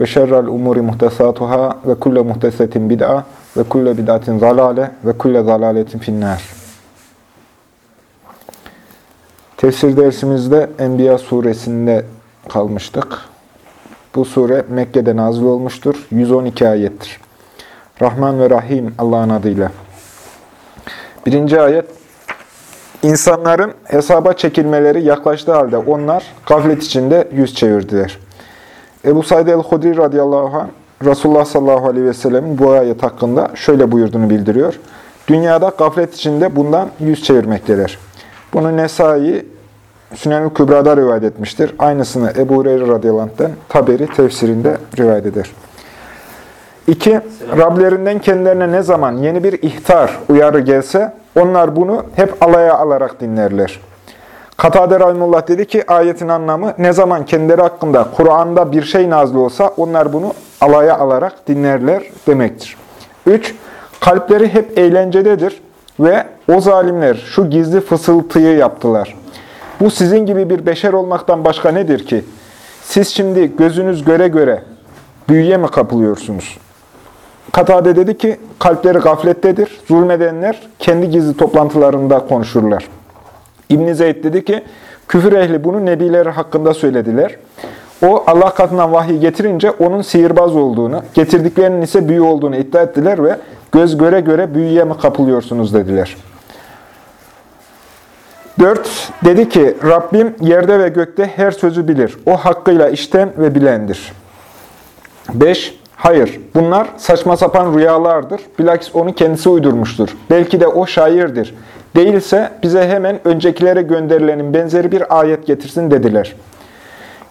ve şerrel umuri muhtesatuhâ ve kulle muhtesetin bid'a ve kulle bid'atin zalale ve kulle zalaletin finnâr. Tefsir dersimizde Enbiya suresinde kalmıştık. Bu sure Mekke'de nazil olmuştur. 112 ayettir. Rahman ve Rahim Allah'ın adıyla. Birinci ayet, İnsanların hesaba çekilmeleri yaklaştığı halde onlar gaflet içinde yüz çevirdiler. Ebu Said el-Hudri radıyallahu anh, Resulullah sallallahu aleyhi ve sellemin bu ayet hakkında şöyle buyurduğunu bildiriyor. Dünyada gaflet içinde bundan yüz çevirmektedir. Bunu Nesai Sünen-ül Kübra'da rivayet etmiştir. Aynısını Ebu Hureyre radıyallahu Taberi tefsirinde rivayet eder. 2. Rablerinden kendilerine ne zaman yeni bir ihtar, uyarı gelse, onlar bunu hep alaya alarak dinlerler. Katade Rahimullah dedi ki, ayetin anlamı ne zaman kendileri hakkında Kur'an'da bir şey nazlı olsa, onlar bunu alaya alarak dinlerler demektir. 3. Kalpleri hep eğlencededir ve o zalimler şu gizli fısıltıyı yaptılar. Bu sizin gibi bir beşer olmaktan başka nedir ki? Siz şimdi gözünüz göre göre büyüye mi kapılıyorsunuz? Katade dedi ki, kalpleri gaflettedir. Zulmedenler kendi gizli toplantılarında konuşurlar. İbn Zeyd dedi ki, küfür ehli bunu nebileri hakkında söylediler. O Allah katından vahiy getirince onun sihirbaz olduğunu, getirdiklerinin ise büyü olduğunu iddia ettiler ve göz göre göre büyüye mi kapılıyorsunuz dediler. 4. Dedi ki, Rabbim yerde ve gökte her sözü bilir. O hakkıyla işten ve bilendir. 5. Hayır, bunlar saçma sapan rüyalardır. Bilakis onu kendisi uydurmuştur. Belki de o şairdir. Değilse bize hemen öncekilere gönderilenin benzeri bir ayet getirsin dediler.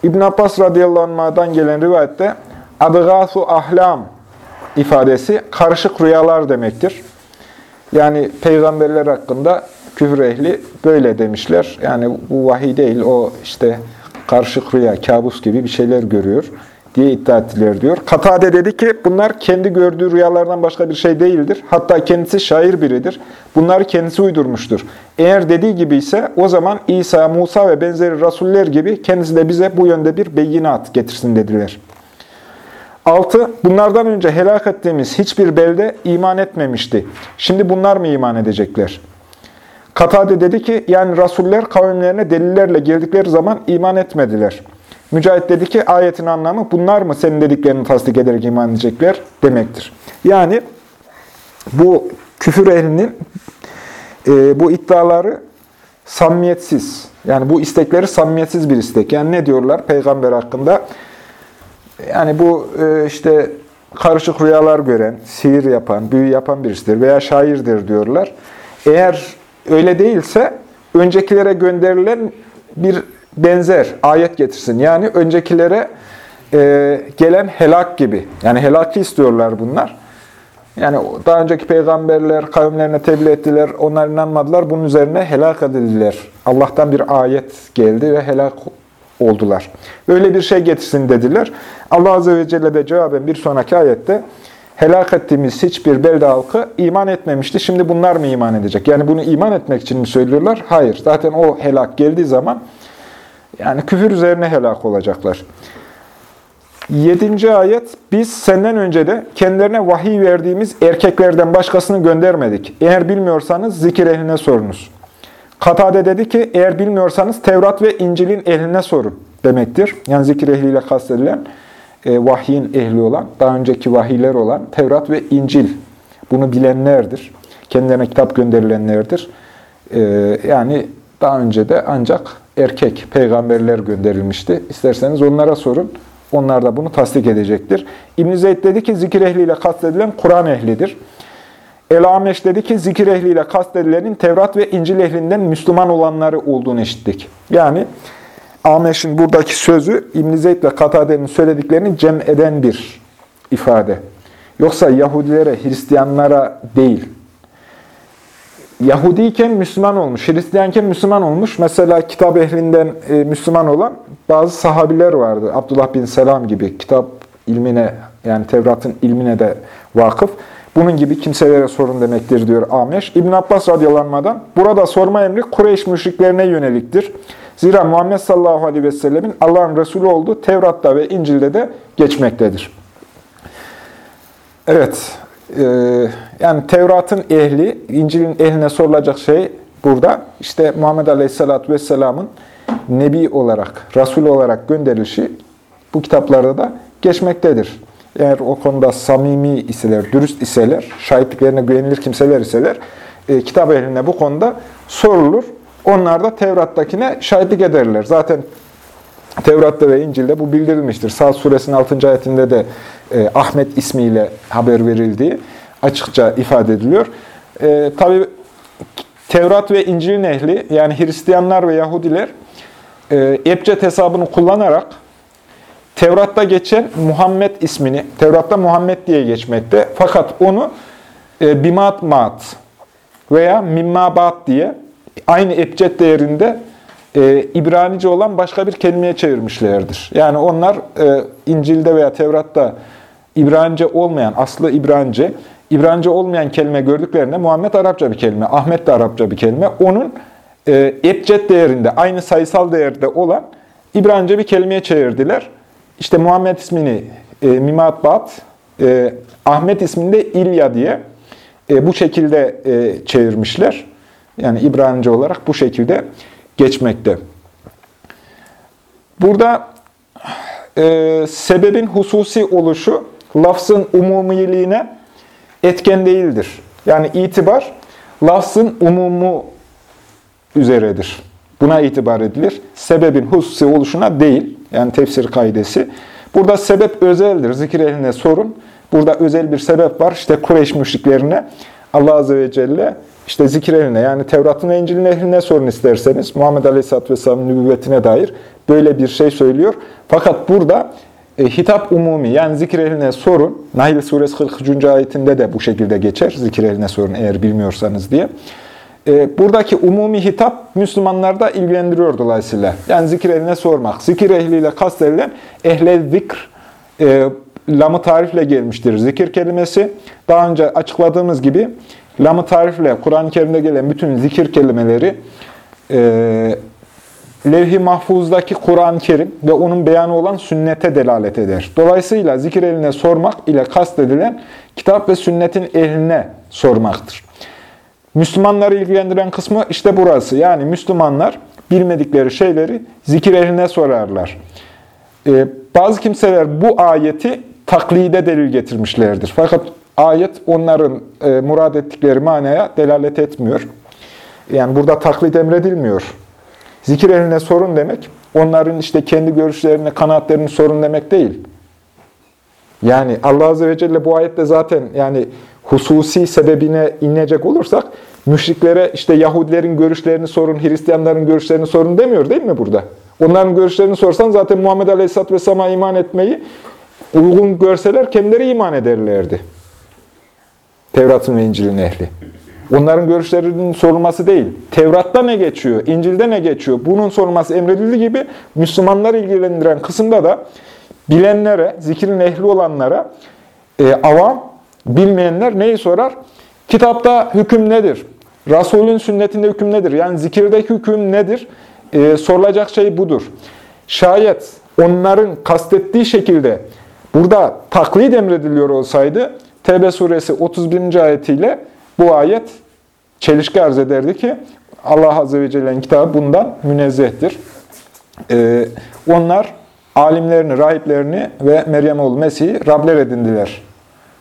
İbn Abbas radıyallahu anh'dan gelen rivayette adgâsu ahlam ifadesi karışık rüyalar demektir. Yani peygamberler hakkında küfür ehli böyle demişler. Yani bu vahiy değil, o işte karışık rüya, kabus gibi bir şeyler görüyor diye iddia ettiler diyor. Katade dedi ki bunlar kendi gördüğü rüyalardan başka bir şey değildir. Hatta kendisi şair biridir. Bunları kendisi uydurmuştur. Eğer dediği gibi ise o zaman İsa, Musa ve benzeri rasuller gibi kendisi de bize bu yönde bir beyinat getirsin dediler. 6. Bunlardan önce helak ettiğimiz hiçbir belde iman etmemişti. Şimdi bunlar mı iman edecekler? Katade dedi ki, yani rasuller kavimlerine delillerle geldikleri zaman iman etmediler. Mücahit dedi ki, ayetin anlamı bunlar mı senin dediklerini tasdik ederek iman edecekler demektir. Yani bu küfür ehlinin e, bu iddiaları samimiyetsiz, yani bu istekleri samimiyetsiz bir istek. Yani ne diyorlar peygamber hakkında? Yani bu e, işte karışık rüyalar gören, sihir yapan, büyü yapan birisidir veya şairdir diyorlar. Eğer öyle değilse öncekilere gönderilen bir benzer ayet getirsin. Yani öncekilere e, gelen helak gibi. Yani helakı istiyorlar bunlar. Yani daha önceki peygamberler kavimlerine tebliğ ettiler, onlar inanmadılar. Bunun üzerine helak edildiler. Allah'tan bir ayet geldi ve helak oldular. Öyle bir şey getirsin dediler. Allah Azze ve Celle de cevaben bir sonraki ayette helak ettiğimiz hiçbir belde halkı iman etmemişti. Şimdi bunlar mı iman edecek? Yani bunu iman etmek için mi söylüyorlar? Hayır. Zaten o helak geldiği zaman yani küfür üzerine helak olacaklar. Yedinci ayet, biz senden önce de kendilerine vahiy verdiğimiz erkeklerden başkasını göndermedik. Eğer bilmiyorsanız zikir ehline sorunuz. Katade dedi ki, eğer bilmiyorsanız Tevrat ve İncil'in ehline sorun demektir. Yani zikir ehliyle kastedilen e, vahyin ehli olan, daha önceki vahiyler olan Tevrat ve İncil. Bunu bilenlerdir. Kendilerine kitap gönderilenlerdir. E, yani daha önce de ancak erkek peygamberler gönderilmişti. İsterseniz onlara sorun. Onlar da bunu tasdik edecektir. İbn-i Zeyd dedi ki zikir ehliyle kastedilen Kur'an ehlidir. El-Ameş dedi ki zikir ehliyle kastedilenin Tevrat ve İncil ehlinden Müslüman olanları olduğunu işittik. Yani Ameş'in buradaki sözü İbn-i Zeyd ve Katade'nin söylediklerini cem eden bir ifade. Yoksa Yahudilere, Hristiyanlara değil. Yahudiyken Müslüman olmuş, Hristiyanken Müslüman olmuş. Mesela kitap ehlinden e, Müslüman olan bazı sahabiler vardı. Abdullah bin Selam gibi kitap ilmine yani Tevrat'ın ilmine de vakıf. Bunun gibi kimselere sorun demektir diyor Ameş. İbn Abbas radyalanmadan burada sorma emri Kureyş müşriklerine yöneliktir. Zira Muhammed sallallahu aleyhi ve sellemin Allah'ın Resulü olduğu Tevrat'ta ve İncil'de de geçmektedir. Evet, yani Tevrat'ın ehli, İncil'in ehline sorulacak şey burada. İşte Muhammed aleyhissalatü vesselamın Nebi olarak, Resul olarak gönderilişi bu kitaplarda da geçmektedir. Eğer o konuda samimi iseler, dürüst iseler, şahitliklerine güvenilir kimseler iseler, e, kitap ehline bu konuda sorulur. Onlar da Tevrat'takine şahitlik ederler. Zaten Tevrat'ta ve İncil'de bu bildirilmiştir. Sağ suresinin 6. ayetinde de e, Ahmet ismiyle haber verildiği açıkça ifade ediliyor. E, Tabi Tevrat ve İncil'in ehli, yani Hristiyanlar ve Yahudiler, e, Ebced hesabını kullanarak Tevrat'ta geçen Muhammed ismini, Tevrat'ta Muhammed diye geçmekte. Fakat onu e, Bimat Mat veya Mimmabat diye aynı ebced değerinde e, İbranice olan başka bir kelimeye çevirmişlerdir. Yani onlar e, İncil'de veya Tevrat'ta İbranice olmayan, aslı İbranice, İbranice olmayan kelime gördüklerinde Muhammed Arapça bir kelime, Ahmet de Arapça bir kelime. Onun e, ebced değerinde, aynı sayısal değerde olan İbranice bir kelimeye çevirdiler. İşte Muhammed ismini e, Mimat Bat, e, Ahmet ismini de İlya diye e, bu şekilde e, çevirmişler. Yani İbranice olarak bu şekilde geçmekte. Burada e, sebebin hususi oluşu lafzın umumiliğine etken değildir. Yani itibar lafzın umumu üzeredir. Buna itibar edilir. Sebebin hususi oluşuna değil. Yani tefsir kaidesi. Burada sebep özeldir. Zikir ehline sorun. Burada özel bir sebep var. İşte Kureyş müşriklerine Allah Azze ve Celle işte zikir ehline yani Tevrat'ın İncil'in ehline sorun isterseniz Muhammed Aleyhisselatü Vesselam'ın nübüvvetine dair böyle bir şey söylüyor. Fakat burada e, hitap umumi yani zikir ehline sorun. Nahl suresi 43. ayetinde de bu şekilde geçer. Zikir ehline sorun eğer bilmiyorsanız diye. E, buradaki umumi hitap Müslümanlarda ilgilendiriyor dolayısıyla. Yani zikir ehline sormak. Zikir ehliyle kastedilen ehle zikr e, lamı tarifle gelmiştir. Zikir kelimesi daha önce açıkladığımız gibi lamı tarifle Kur'an-ı Kerim'de gelen bütün zikir kelimeleri e, levh-i mahfuzdaki Kur'an-ı Kerim ve onun beyanı olan sünnete delalet eder. Dolayısıyla zikir eline sormak ile kastedilen kitap ve sünnetin ehline sormaktır. Müslümanları ilgilendiren kısmı işte burası. Yani Müslümanlar bilmedikleri şeyleri zikir ehline sorarlar. Ee, bazı kimseler bu ayeti taklide delil getirmişlerdir. Fakat ayet onların e, murad ettikleri manaya delalet etmiyor. Yani burada taklit emredilmiyor. Zikir ehline sorun demek, onların işte kendi görüşlerini, kanaatlerini sorun demek değil. Yani Allah Azze ve Celle bu ayette zaten yani hususi sebebine inecek olursak, müşriklere işte Yahudilerin görüşlerini sorun, Hristiyanların görüşlerini sorun demiyor değil mi burada? Onların görüşlerini sorsan zaten Muhammed Aleyhisselatü Vesselam'a iman etmeyi uygun görseler kendileri iman ederlerdi. Tevrat'ın ve İncil'in ehli. Onların görüşlerinin sorulması değil. Tevrat'ta ne geçiyor, İncil'de ne geçiyor? Bunun sorulması emredildiği gibi Müslümanları ilgilendiren kısımda da bilenlere, zikrin ehli olanlara, e, avam, bilmeyenler neyi sorar? Kitapta hüküm nedir? Resulün sünnetinde hüküm nedir? Yani zikirdeki hüküm nedir? E, sorulacak şey budur. Şayet onların kastettiği şekilde burada taklit emrediliyor olsaydı, Tevbe suresi 31. ayetiyle bu ayet çelişki arz ederdi ki Allah Azze ve Celle'nin kitabı bundan münezzehtir. Ee, onlar alimlerini, rahiplerini ve Meryem oğlu Mesih'i Rabler edindiler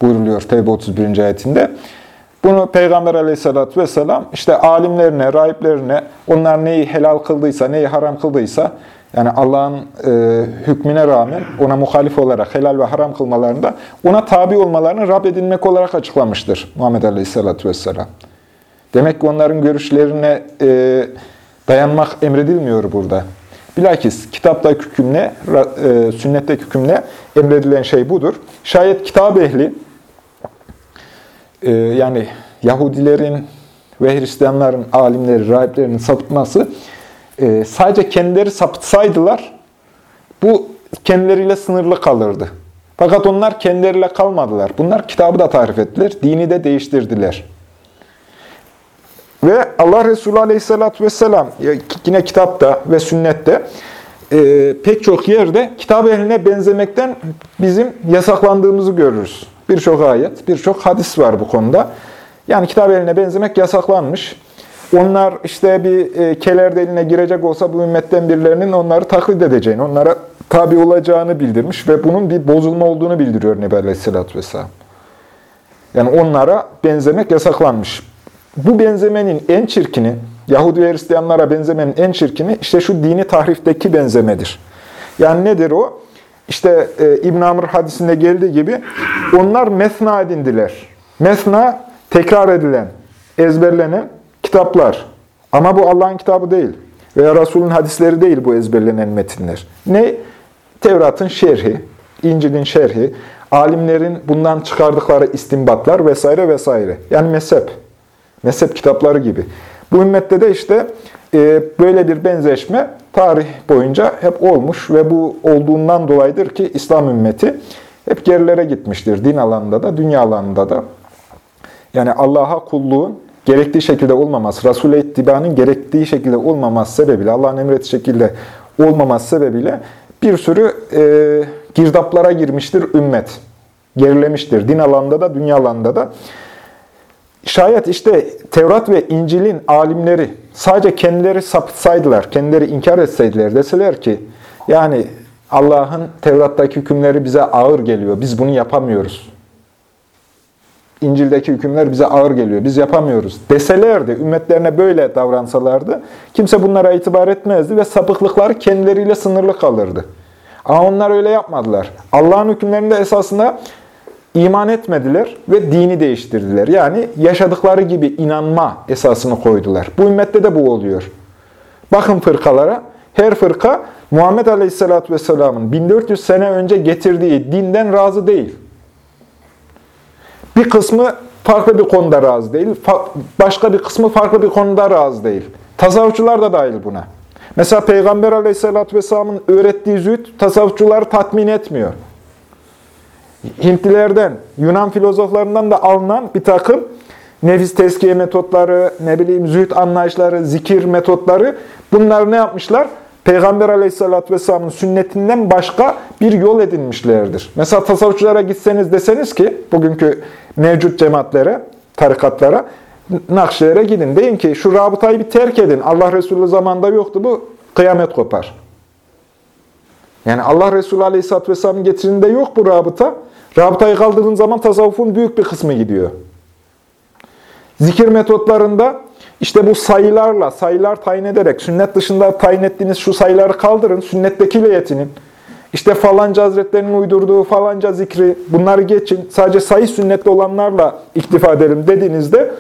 buyuruluyor Tevbe 31. ayetinde. Bunu Peygamber aleyhissalatü vesselam işte alimlerine, rahiplerine onlar neyi helal kıldıysa, neyi haram kıldıysa yani Allah'ın e, hükmüne rağmen ona muhalif olarak helal ve haram kılmalarında ona tabi olmalarını Rab edinmek olarak açıklamıştır Muhammed Aleyhisselatü Vesselam. Demek ki onların görüşlerine e, dayanmak emredilmiyor burada. Bilakis kitapta hüküm ne, e, sünnette hüküm ne, emredilen şey budur. Şayet kitap ehli, e, yani Yahudilerin ve Hristiyanların, alimleri, rahiplerinin sapıtması e, sadece kendileri sapıtsaydılar bu kendileriyle sınırlı kalırdı. Fakat onlar kendileriyle kalmadılar. Bunlar kitabı da tarif ettiler, dini de değiştirdiler. Ve Allah Resulü Aleyhisselatü Vesselam yine kitapta ve sünnette e, pek çok yerde kitap ehline benzemekten bizim yasaklandığımızı görürüz. Birçok ayet, birçok hadis var bu konuda. Yani kitap eline benzemek yasaklanmış. Onlar işte bir e, keler eline girecek olsa bu ümmetten birilerinin onları taklit edeceğini, onlara tabi olacağını bildirmiş ve bunun bir bozulma olduğunu bildiriyor Nebi Aleyhisselatü Vesselam. Yani onlara benzemek yasaklanmış. Bu benzemenin en çirkini, Yahudi ve Hristiyanlara benzemenin en çirkini işte şu dini tahrifteki benzemedir. Yani nedir o? İşte e, İbn Amr hadisinde geldiği gibi onlar mesna edindiler. Mesna tekrar edilen, ezberlenen kitaplar. Ama bu Allah'ın kitabı değil. Veya Resul'ün hadisleri değil bu ezberlenen metinler. Ne? Tevrat'ın şerhi, İncil'in şerhi, alimlerin bundan çıkardıkları istimbatlar vesaire vesaire. Yani mezhep. Mezhep kitapları gibi. Bu ümmette de işte e, böyle bir benzeşme tarih boyunca hep olmuş ve bu olduğundan dolayıdır ki İslam ümmeti hep gerilere gitmiştir. Din alanında da, dünya alanında da. Yani Allah'a kulluğun gerektiği şekilde olmaması, Resul'e ittibanın gerektiği şekilde olmaması sebebiyle, Allah'ın emrettiği şekilde olmaması sebebiyle bir sürü e, girdaplara girmiştir ümmet. Gerilemiştir. Din alanında da, dünya alanında da. Şayet işte Tevrat ve İncil'in alimleri sadece kendileri sapıtsaydılar, kendileri inkar etseydiler, deseler ki yani Allah'ın Tevrat'taki hükümleri bize ağır geliyor, biz bunu yapamıyoruz. İncil'deki hükümler bize ağır geliyor, biz yapamıyoruz deselerdi, ümmetlerine böyle davransalardı, kimse bunlara itibar etmezdi ve sapıklıkları kendileriyle sınırlı kalırdı. Ama onlar öyle yapmadılar. Allah'ın hükümlerinde esasında iman etmediler ve dini değiştirdiler. Yani yaşadıkları gibi inanma esasını koydular. Bu ümmette de bu oluyor. Bakın fırkalara. Her fırka Muhammed Aleyhisselatü Vesselam'ın 1400 sene önce getirdiği dinden razı değil. Bir kısmı farklı bir konuda razı değil. Başka bir kısmı farklı bir konuda razı değil. Tasavvufçular da dahil buna. Mesela Peygamber Aleyhisselatü Vesselam'ın öğrettiği zühd tasavvufçuları tatmin etmiyor. Hintlilerden, Yunan filozoflarından da alınan bir takım nefis teskiye metotları, ne bileyim zühd anlayışları, zikir metotları bunlar ne yapmışlar? Peygamber aleyhissalatü vesselamın sünnetinden başka bir yol edinmişlerdir. Mesela tasavvufçulara gitseniz deseniz ki, bugünkü mevcut cemaatlere, tarikatlara, nakşilere gidin. Deyin ki şu rabıtayı bir terk edin. Allah Resulü zamanında yoktu bu, kıyamet kopar. Yani Allah Resulü aleyhissalatü vesselamın getirinde yok bu rabıta. Rabıtayı kaldırdığın zaman tasavvufun büyük bir kısmı gidiyor. Zikir metotlarında işte bu sayılarla, sayılar tayin ederek, sünnet dışında tayin ettiğiniz şu sayıları kaldırın, sünnettekiyle yetinin. İşte falanca hazretlerinin uydurduğu falanca zikri, bunları geçin, sadece sayı sünnetli olanlarla iktifa edelim dediğinizde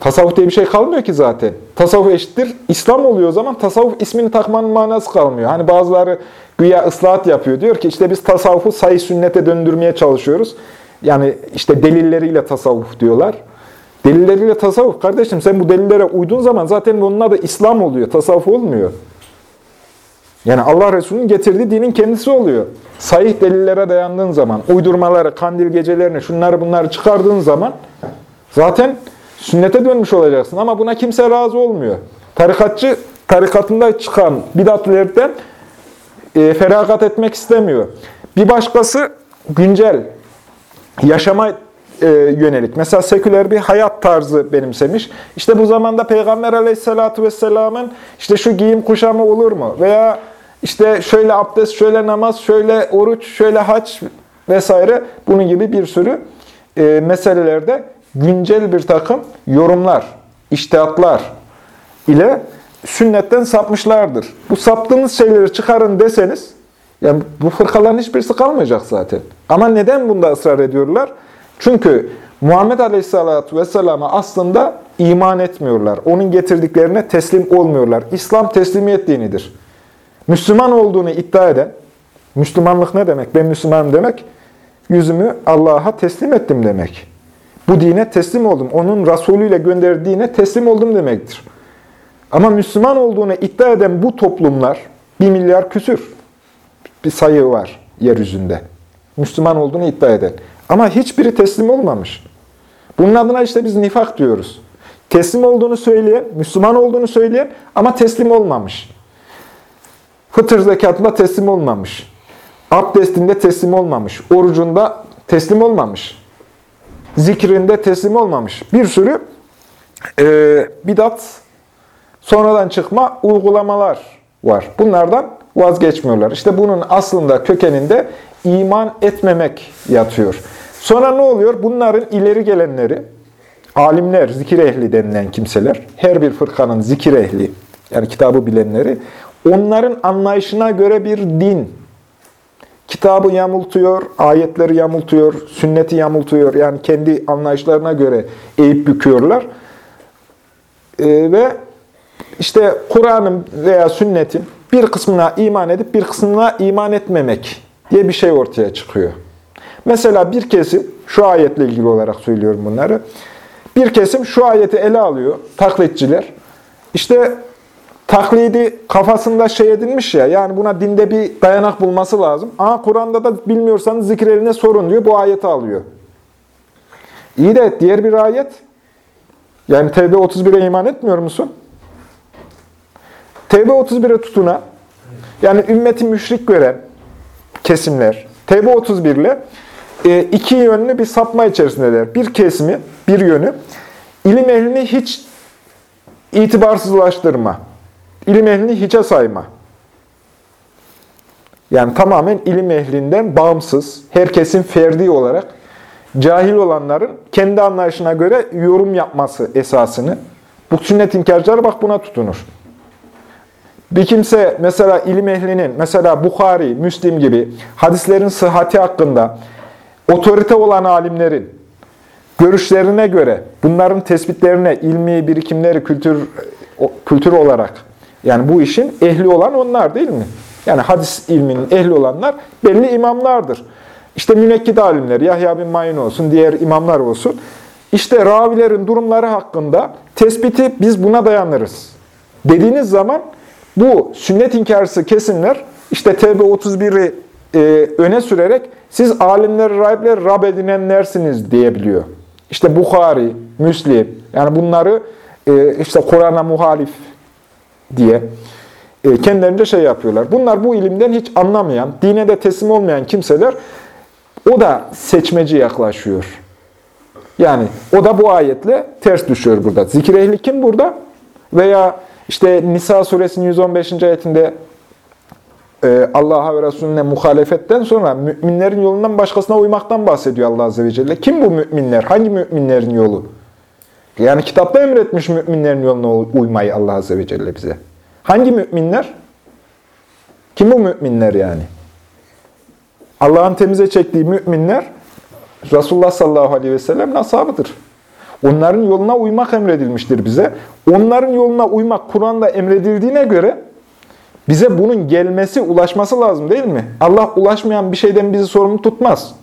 tasavvuf diye bir şey kalmıyor ki zaten. Tasavvuf eşittir, İslam oluyor o zaman tasavvuf ismini takmanın manası kalmıyor. Hani bazıları güya ıslahat yapıyor. Diyor ki işte biz tasavvufu sayı sünnete döndürmeye çalışıyoruz. Yani işte delilleriyle tasavvuf diyorlar. Delilleriyle tasavvuf. Kardeşim sen bu delillere uyduğun zaman zaten bunun adı İslam oluyor. Tasavvuf olmuyor. Yani Allah Resulü'nün getirdiği dinin kendisi oluyor. Sahih delillere dayandığın zaman, uydurmaları, kandil gecelerini, şunları bunları çıkardığın zaman zaten sünnete dönmüş olacaksın. Ama buna kimse razı olmuyor. Tarikatçı, tarikatında çıkan bidatlerden e, feragat etmek istemiyor. Bir başkası güncel, yaşama e, yönelik. Mesela seküler bir hayat tarzı benimsemiş. İşte bu zamanda Peygamber aleyhissalatü vesselamın işte şu giyim kuşamı olur mu? Veya işte şöyle abdest, şöyle namaz, şöyle oruç, şöyle haç vesaire bunun gibi bir sürü e, meselelerde güncel bir takım yorumlar, iştihatlar ile sünnetten sapmışlardır. Bu saptığınız şeyleri çıkarın deseniz, yani bu fırkaların hiçbirisi kalmayacak zaten. Ama neden bunda ısrar ediyorlar? Çünkü Muhammed Aleyhisselatü Vesselam'a aslında iman etmiyorlar. Onun getirdiklerine teslim olmuyorlar. İslam teslimiyet dinidir. Müslüman olduğunu iddia eden, Müslümanlık ne demek? Ben Müslümanım demek, yüzümü Allah'a teslim ettim demek. Bu dine teslim oldum. Onun Resulü ile gönderdiğine teslim oldum demektir. Ama Müslüman olduğunu iddia eden bu toplumlar, bir milyar küsür bir sayı var yeryüzünde. Müslüman olduğunu iddia eden. Ama hiçbiri teslim olmamış. Bunun adına işte biz nifak diyoruz. Teslim olduğunu söyleyen, Müslüman olduğunu söyleyen ama teslim olmamış. Fıtır zekatında teslim olmamış. Abdestinde teslim olmamış. Orucunda teslim olmamış. Zikrinde teslim olmamış. Bir sürü e, bidat, sonradan çıkma uygulamalar var. Bunlardan vazgeçmiyorlar. İşte bunun aslında kökeninde iman etmemek yatıyor. Sonra ne oluyor? Bunların ileri gelenleri, alimler, zikir ehli denilen kimseler, her bir fırkanın zikir ehli, yani kitabı bilenleri, onların anlayışına göre bir din, kitabı yamultuyor, ayetleri yamultuyor, sünneti yamultuyor, yani kendi anlayışlarına göre eğip büküyorlar. Ee, ve işte Kur'an'ın veya sünnetin bir kısmına iman edip bir kısmına iman etmemek diye bir şey ortaya çıkıyor. Mesela bir kesim, şu ayetle ilgili olarak söylüyorum bunları, bir kesim şu ayeti ele alıyor, taklitçiler. İşte taklidi kafasında şey edilmiş ya, yani buna dinde bir dayanak bulması lazım. Ama Kur'an'da da bilmiyorsanız zikirlerine sorun diyor, bu ayeti alıyor. İyi de diğer bir ayet, yani Tevbe 31'e iman etmiyor musun? Tevbe 31'e tutuna, yani ümmeti müşrik gören kesimler, Tevbe 31 ile iki yönlü bir sapma içerisindeler. Bir kesimi, bir yönü, ilim ehlini hiç itibarsızlaştırma, ilim ehlini hiçe sayma. Yani tamamen ilim ehlinden bağımsız, herkesin ferdi olarak cahil olanların kendi anlayışına göre yorum yapması esasını. Bu sünnet inkarcıları bak buna tutunur. Bir kimse mesela ilim ehlinin, mesela Bukhari, Müslim gibi hadislerin sıhhati hakkında otorite olan alimlerin görüşlerine göre bunların tespitlerine, ilmi birikimleri, kültür kültür olarak yani bu işin ehli olan onlar değil mi? Yani hadis ilminin ehli olanlar belli imamlardır. İşte münekkid alimler, Yahya bin Mayin olsun, diğer imamlar olsun. İşte ravilerin durumları hakkında tespiti biz buna dayanırız. Dediğiniz zaman bu sünnet inkarcısı kesimler işte Tevbe 31'i e, öne sürerek siz alimleri, rahipleri Rab edinenlersiniz diyebiliyor. İşte Bukhari, Müslim, yani bunları e, işte Kur'an'a muhalif diye e, kendilerince şey yapıyorlar. Bunlar bu ilimden hiç anlamayan, dine de teslim olmayan kimseler o da seçmeci yaklaşıyor. Yani o da bu ayetle ters düşüyor burada. Zikir ehli kim burada? Veya işte Nisa suresinin 115. ayetinde Allah'a ve Resulüne muhalefetten sonra müminlerin yolundan başkasına uymaktan bahsediyor Allah Azze ve Celle. Kim bu müminler? Hangi müminlerin yolu? Yani kitapta emretmiş müminlerin yoluna uymayı Allah Azze ve Celle bize. Hangi müminler? Kim bu müminler yani? Allah'ın temize çektiği müminler Resulullah sallallahu aleyhi ve sellem ashabıdır. Onların yoluna uymak emredilmiştir bize. Onların yoluna uymak Kur'an'da emredildiğine göre bize bunun gelmesi, ulaşması lazım değil mi? Allah ulaşmayan bir şeyden bizi sorumlu tutmaz.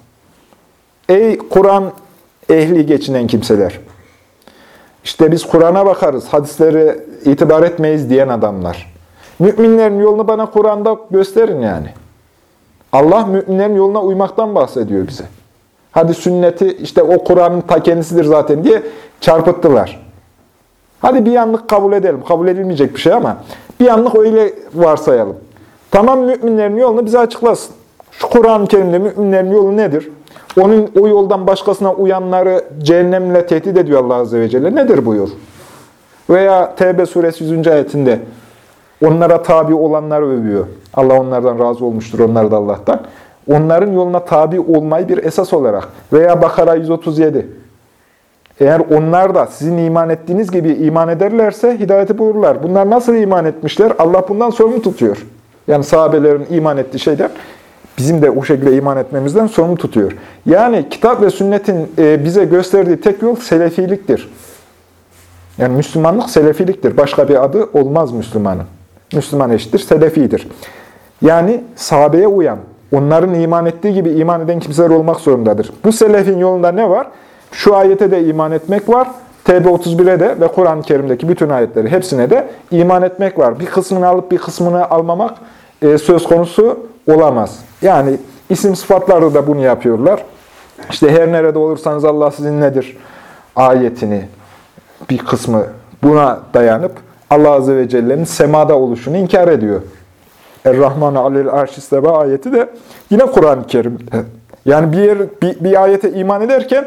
Ey Kur'an ehli geçinen kimseler! İşte biz Kur'an'a bakarız, hadisleri itibar etmeyiz diyen adamlar. Müminlerin yolunu bana Kur'an'da gösterin yani. Allah müminlerin yoluna uymaktan bahsediyor bize. Hadi sünneti işte o Kur'an'ın ta kendisidir zaten diye çarpıttılar. Hadi bir yanlık kabul edelim. Kabul edilmeyecek bir şey ama bir yanlık öyle varsayalım. Tamam müminlerin yolunu bize açıklasın. Şu Kur'an-ı Kerim'de müminlerin yolu nedir? Onun o yoldan başkasına uyanları cehennemle tehdit ediyor Allah Azze ve Celle. Nedir buyur? Veya Tevbe suresi 100. ayetinde onlara tabi olanları övüyor. Allah onlardan razı olmuştur, onlar da Allah'tan. Onların yoluna tabi olmayı bir esas olarak veya Bakara 137 eğer onlar da sizin iman ettiğiniz gibi iman ederlerse hidayeti bulurlar. Bunlar nasıl iman etmişler? Allah bundan sorumlu tutuyor. Yani sahabelerin iman ettiği şeyden bizim de o şekilde iman etmemizden sorumlu tutuyor. Yani kitap ve sünnetin e, bize gösterdiği tek yol selefiliktir. Yani Müslümanlık selefiliktir. Başka bir adı olmaz Müslümanın. Müslüman eşittir, selefidir. Yani sahabeye uyan, onların iman ettiği gibi iman eden kimseler olmak zorundadır. Bu selefin yolunda ne var? Şu ayete de iman etmek var. TB 31'e de ve Kur'an-ı Kerim'deki bütün ayetleri hepsine de iman etmek var. Bir kısmını alıp bir kısmını almamak e, söz konusu olamaz. Yani isim sıfatlarda da bunu yapıyorlar. İşte her nerede olursanız Allah sizin nedir ayetini bir kısmı buna dayanıp Allah Azze ve Celle'nin semada oluşunu inkar ediyor. Er-Rahman alel arşisteba ayeti de yine Kur'an-ı Kerim'de. Yani bir, yer, bir, bir ayete iman ederken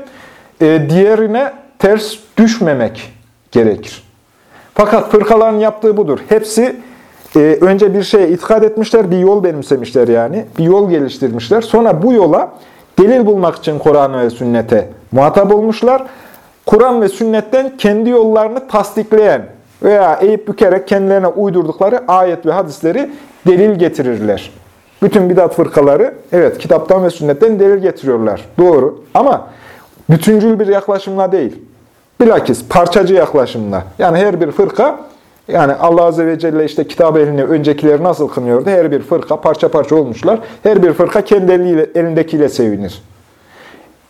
e, diğerine ters düşmemek gerekir. Fakat fırkaların yaptığı budur. Hepsi e, önce bir şeye itikad etmişler, bir yol benimsemişler yani. Bir yol geliştirmişler. Sonra bu yola delil bulmak için Kur'an ve sünnete muhatap olmuşlar. Kur'an ve sünnetten kendi yollarını tasdikleyen veya eğip bükerek kendilerine uydurdukları ayet ve hadisleri delil getirirler. Bütün bidat fırkaları, evet kitaptan ve sünnetten delil getiriyorlar. Doğru. Ama bütüncül bir yaklaşımla değil. Bilakis parçacı yaklaşımla. Yani her bir fırka, yani Allah Azze ve Celle işte kitap elini öncekileri nasıl kınıyordu? Her bir fırka parça parça olmuşlar. Her bir fırka kendi elindekiyle sevinir.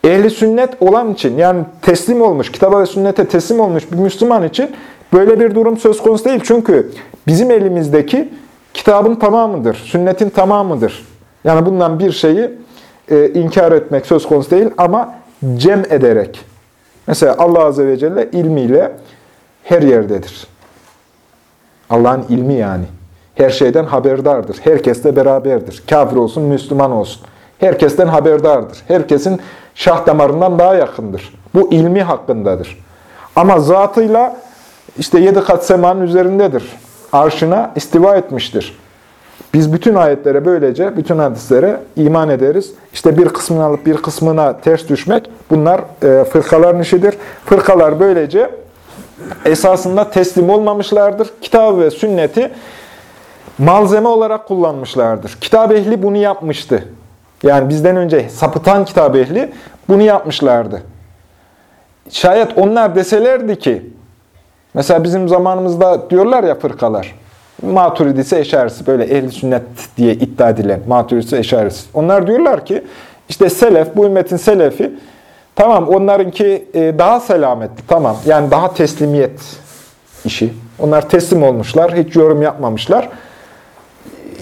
Ehli sünnet olan için, yani teslim olmuş, kitaba ve sünnete teslim olmuş bir Müslüman için böyle bir durum söz konusu değil. Çünkü bizim elimizdeki kitabın tamamıdır, sünnetin tamamıdır. Yani bundan bir şeyi e, inkar etmek söz konusu değil ama cem ederek. Mesela Allah Azze ve Celle ilmiyle her yerdedir. Allah'ın ilmi yani. Her şeyden haberdardır. Herkesle beraberdir. Kafir olsun, Müslüman olsun. Herkesten haberdardır. Herkesin şah damarından daha yakındır. Bu ilmi hakkındadır. Ama zatıyla işte yedi kat semanın üzerindedir. Arşına istiva etmiştir. Biz bütün ayetlere böylece, bütün hadislere iman ederiz. İşte bir kısmını alıp bir kısmına ters düşmek, bunlar e, fırkaların işidir. Fırkalar böylece esasında teslim olmamışlardır. Kitabı ve sünneti malzeme olarak kullanmışlardır. Kitap ehli bunu yapmıştı. Yani bizden önce sapıtan kitap ehli bunu yapmışlardı. Şayet onlar deselerdi ki, mesela bizim zamanımızda diyorlar ya fırkalar, Maturidisi eşarisi, böyle ehli sünnet diye iddia edilen Maturidisi eşarisi. Onlar diyorlar ki, işte selef, bu ümmetin selefi, tamam onlarınki e, daha selametli, tamam. Yani daha teslimiyet işi. Onlar teslim olmuşlar, hiç yorum yapmamışlar.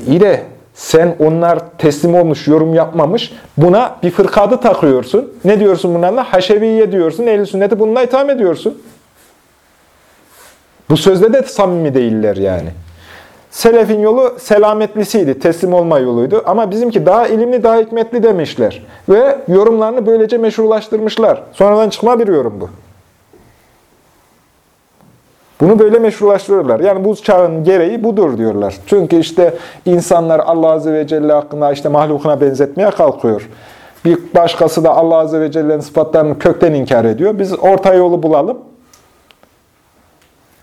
Yine sen onlar teslim olmuş, yorum yapmamış, buna bir fırkadı takıyorsun. Ne diyorsun bunlarla? Haşeviye diyorsun, ehl sünneti bununla itham ediyorsun. Bu sözde de samimi değiller yani. Selefin yolu selametlisiydi, teslim olma yoluydu. Ama bizimki daha ilimli, daha hikmetli demişler. Ve yorumlarını böylece meşrulaştırmışlar. Sonradan çıkma bir yorum bu. Bunu böyle meşrulaştırıyorlar. Yani bu çağın gereği budur diyorlar. Çünkü işte insanlar Allah Azze ve Celle hakkında işte mahlukuna benzetmeye kalkıyor. Bir başkası da Allah Azze ve Celle'nin sıfatlarını kökten inkar ediyor. Biz orta yolu bulalım.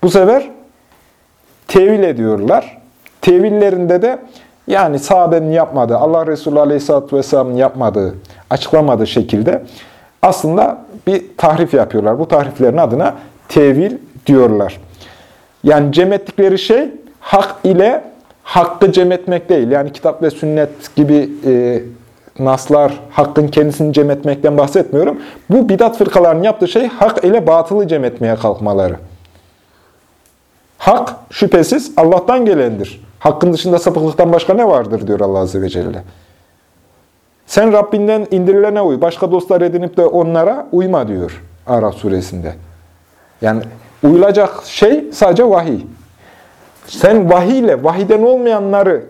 Bu sefer tevil ediyorlar. Tevillerinde de yani sahabenin yapmadığı, Allah Resulü Aleyhisselatü Vesselam'ın yapmadığı, açıklamadığı şekilde aslında bir tahrif yapıyorlar. Bu tahriflerin adına tevil diyorlar. Yani cem ettikleri şey hak ile hakkı cem etmek değil. Yani kitap ve sünnet gibi e, naslar hakkın kendisini cem etmekten bahsetmiyorum. Bu bidat fırkalarının yaptığı şey hak ile batılı cem etmeye kalkmaları. Hak şüphesiz Allah'tan gelendir. Hakkın dışında sapıklıktan başka ne vardır diyor Allah Azze ve Celle. Sen Rabbinden indirilene uy. Başka dostlar edinip de onlara uyma diyor Araf suresinde. Yani uyulacak şey sadece vahiy. Sen vahiy ile vahiden olmayanları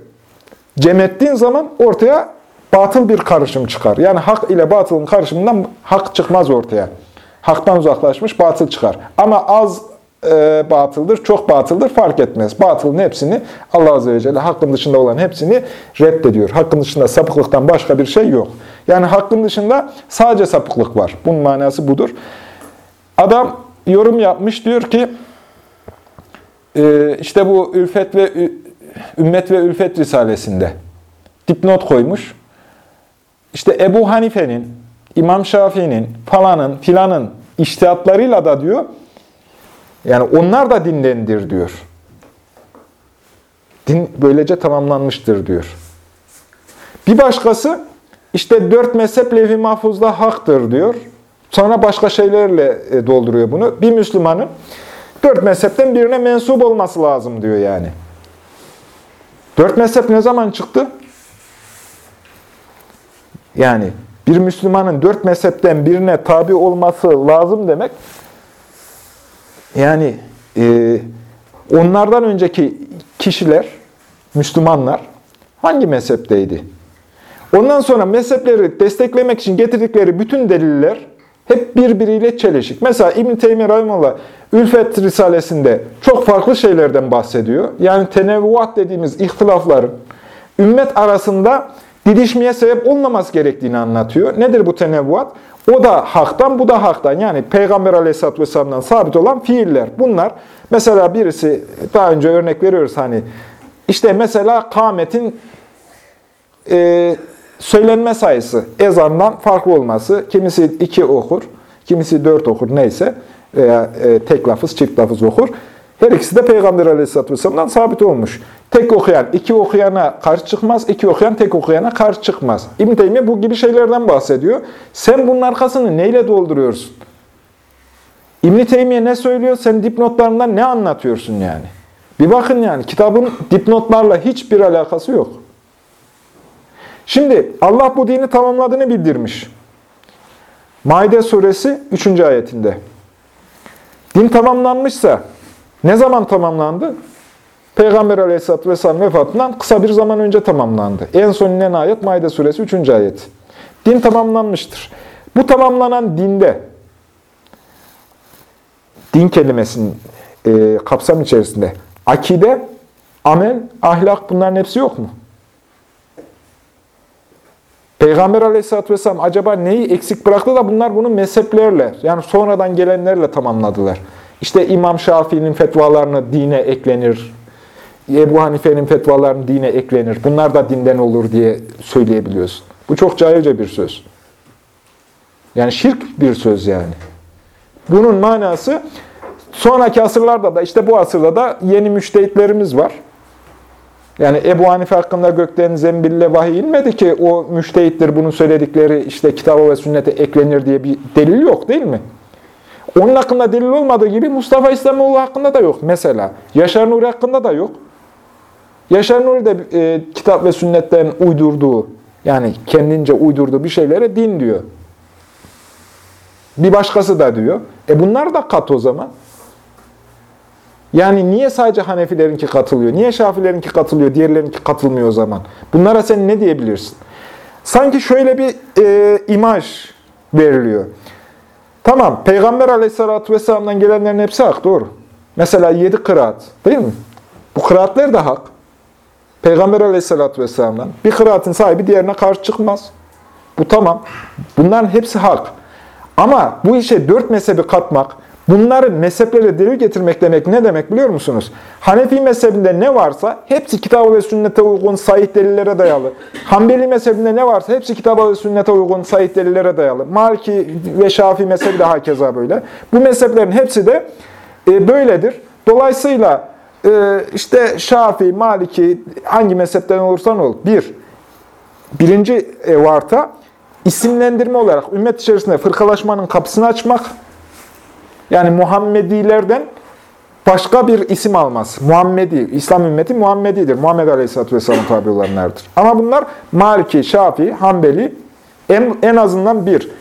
cem ettiğin zaman ortaya batıl bir karışım çıkar. Yani hak ile batılın karışımından hak çıkmaz ortaya. Haktan uzaklaşmış batıl çıkar. Ama az e, batıldır, çok batıldır fark etmez. Batılın hepsini Allah Azze ve Celle hakkın dışında olan hepsini reddediyor. Hakkın dışında sapıklıktan başka bir şey yok. Yani hakkın dışında sadece sapıklık var. Bunun manası budur. Adam yorum yapmış diyor ki e, işte bu Ülfet ve Ümmet ve Ülfet Risalesinde dipnot koymuş. İşte Ebu Hanife'nin, İmam Şafii'nin, falanın, filanın iştihatlarıyla da diyor yani onlar da dinlendir diyor. Din böylece tamamlanmıştır diyor. Bir başkası işte dört mezhep levh-i mahfuzda haktır diyor. Sonra başka şeylerle e, dolduruyor bunu. Bir Müslümanın dört mezhepten birine mensup olması lazım diyor yani. Dört mezhep ne zaman çıktı? Yani bir Müslümanın dört mezhepten birine tabi olması lazım demek, yani e, onlardan önceki kişiler, Müslümanlar hangi mezhepteydi? Ondan sonra mezhepleri desteklemek için getirdikleri bütün deliller hep birbiriyle çelişik. Mesela İbn-i Teymi Rahimullah Ülfet Risalesinde çok farklı şeylerden bahsediyor. Yani tenevvuat dediğimiz ihtilafların ümmet arasında didişmeye sebep olmaması gerektiğini anlatıyor. Nedir bu tenevvuat? O da haktan, bu da haktan. Yani Peygamber Aleyhisselatü Vesselam'dan sabit olan fiiller. Bunlar, mesela birisi, daha önce örnek veriyoruz hani, işte mesela kâmetin e, söylenme sayısı, ezandan farklı olması. Kimisi iki okur, kimisi dört okur neyse veya e, tek lafız, çift lafız okur. Her ikisi de Peygamber Aleyhisselatü Vesselam'dan sabit olmuş. Tek okuyan iki okuyana karşı çıkmaz, iki okuyan tek okuyana karşı çıkmaz. İbn Teymiye bu gibi şeylerden bahsediyor. Sen bunun arkasını neyle dolduruyorsun? İbn Teymiye ne söylüyor? Sen dipnotlarından ne anlatıyorsun yani? Bir bakın yani kitabın dipnotlarla hiçbir alakası yok. Şimdi Allah bu dini tamamladığını bildirmiş. Maide suresi 3. ayetinde. Din tamamlanmışsa ne zaman tamamlandı? Peygamber aleyhisselatü vesselam vefatından kısa bir zaman önce tamamlandı. En son inen ayet Maide suresi 3. ayet. Din tamamlanmıştır. Bu tamamlanan dinde, din kelimesinin e, kapsam içerisinde akide, amel, ahlak bunların hepsi yok mu? Peygamber aleyhisselatü vesselam acaba neyi eksik bıraktı da bunlar bunu mezheplerle, yani sonradan gelenlerle tamamladılar. İşte İmam Şafii'nin fetvalarını dine eklenir, Ebu Hanife'nin fetvalarını dine eklenir, bunlar da dinden olur diye söyleyebiliyorsun. Bu çok cahilce bir söz. Yani şirk bir söz yani. Bunun manası sonraki asırlarda da işte bu asırda da yeni müştehitlerimiz var. Yani Ebu Hanife hakkında gökten zembille vahiy inmedi ki o müştehittir bunun söyledikleri işte kitaba ve sünnete eklenir diye bir delil yok değil mi? Onun hakkında delil olmadığı gibi Mustafa İslamoğlu hakkında da yok mesela. Yaşar Nuri hakkında da yok. Yaşar Nuri de e, kitap ve sünnetten uydurduğu, yani kendince uydurduğu bir şeylere din diyor. Bir başkası da diyor. E bunlar da kat o zaman. Yani niye sadece Hanefilerinki katılıyor? Niye Şafilerinki katılıyor, diğerlerinki katılmıyor o zaman? Bunlara sen ne diyebilirsin? Sanki şöyle bir e, imaj veriliyor. Tamam, Peygamber aleyhissalatü vesselam'dan gelenlerin hepsi hak, doğru. Mesela yedi kıraat, değil mi? Bu kıraatler de hak. Peygamber aleyhissalatü vesselam'dan. Bir kıraatin sahibi diğerine karşı çıkmaz. Bu tamam. Bunların hepsi hak. Ama bu işe dört mezhebi katmak, bunların mezheplere delil getirmek demek ne demek biliyor musunuz? Hanefi mezhebinde ne varsa hepsi kitaba ve sünnete uygun sahih delillere dayalı. Hanbeli mezhebinde ne varsa hepsi kitaba ve sünnete uygun sahih delillere dayalı. Maliki ve Şafii mezhebi de hakeza böyle. Bu mezheplerin hepsi de e, böyledir. Dolayısıyla e, işte Şafii, Maliki hangi mezhepten olursan ol. Bir, birinci e, varta isimlendirme olarak ümmet içerisinde fırkalaşmanın kapısını açmak, yani Muhammedilerden başka bir isim almaz. Muhammedi, İslam ümmeti Muhammedidir. Muhammed Aleyhisselatü Vesselam tabi olanlardır. Ama bunlar Maliki, Şafii, Hanbeli en, en azından bir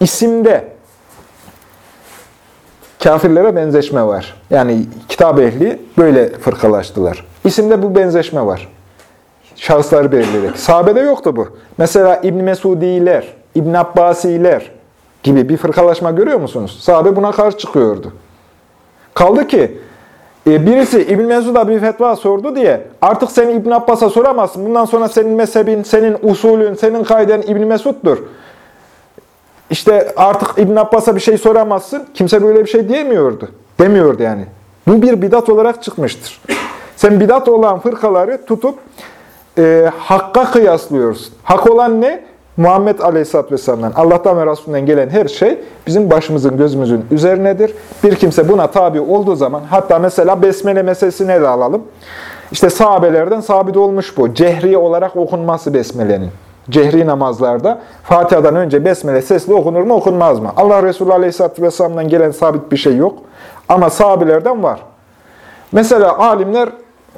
isimde kafirlere benzeşme var. Yani kitap ehli böyle fırkalaştılar. İsimde bu benzeşme var. Şahısları belirleyerek. Sahabede yoktu bu. Mesela İbn Mesudiler, İbn Abbasiler gibi bir fırkalaşma görüyor musunuz? Sahabe buna karşı çıkıyordu. Kaldı ki e, birisi İbn Mesud'a bir fetva sordu diye artık sen İbn Abbas'a soramazsın. Bundan sonra senin mezhebin, senin usulün, senin kaiden İbn Mesud'dur. İşte artık İbn Abbas'a bir şey soramazsın. Kimse böyle bir şey diyemiyordu. Demiyordu yani. Bu bir bidat olarak çıkmıştır. Sen bidat olan fırkaları tutup e, hakka kıyaslıyorsun. Hak olan ne? Muhammed Aleyhisselatü Vesselam'dan, Allah'tan ve Resulünden gelen her şey bizim başımızın, gözümüzün üzerinedir. Bir kimse buna tabi olduğu zaman, hatta mesela Besmele meselesine de alalım. İşte sahabelerden sabit olmuş bu. Cehri olarak okunması Besmele'nin. Cehri namazlarda Fatiha'dan önce Besmele sesli okunur mu okunmaz mı? Allah Resulü Aleyhisselatü Vesselam'dan gelen sabit bir şey yok. Ama sahabilerden var. Mesela alimler,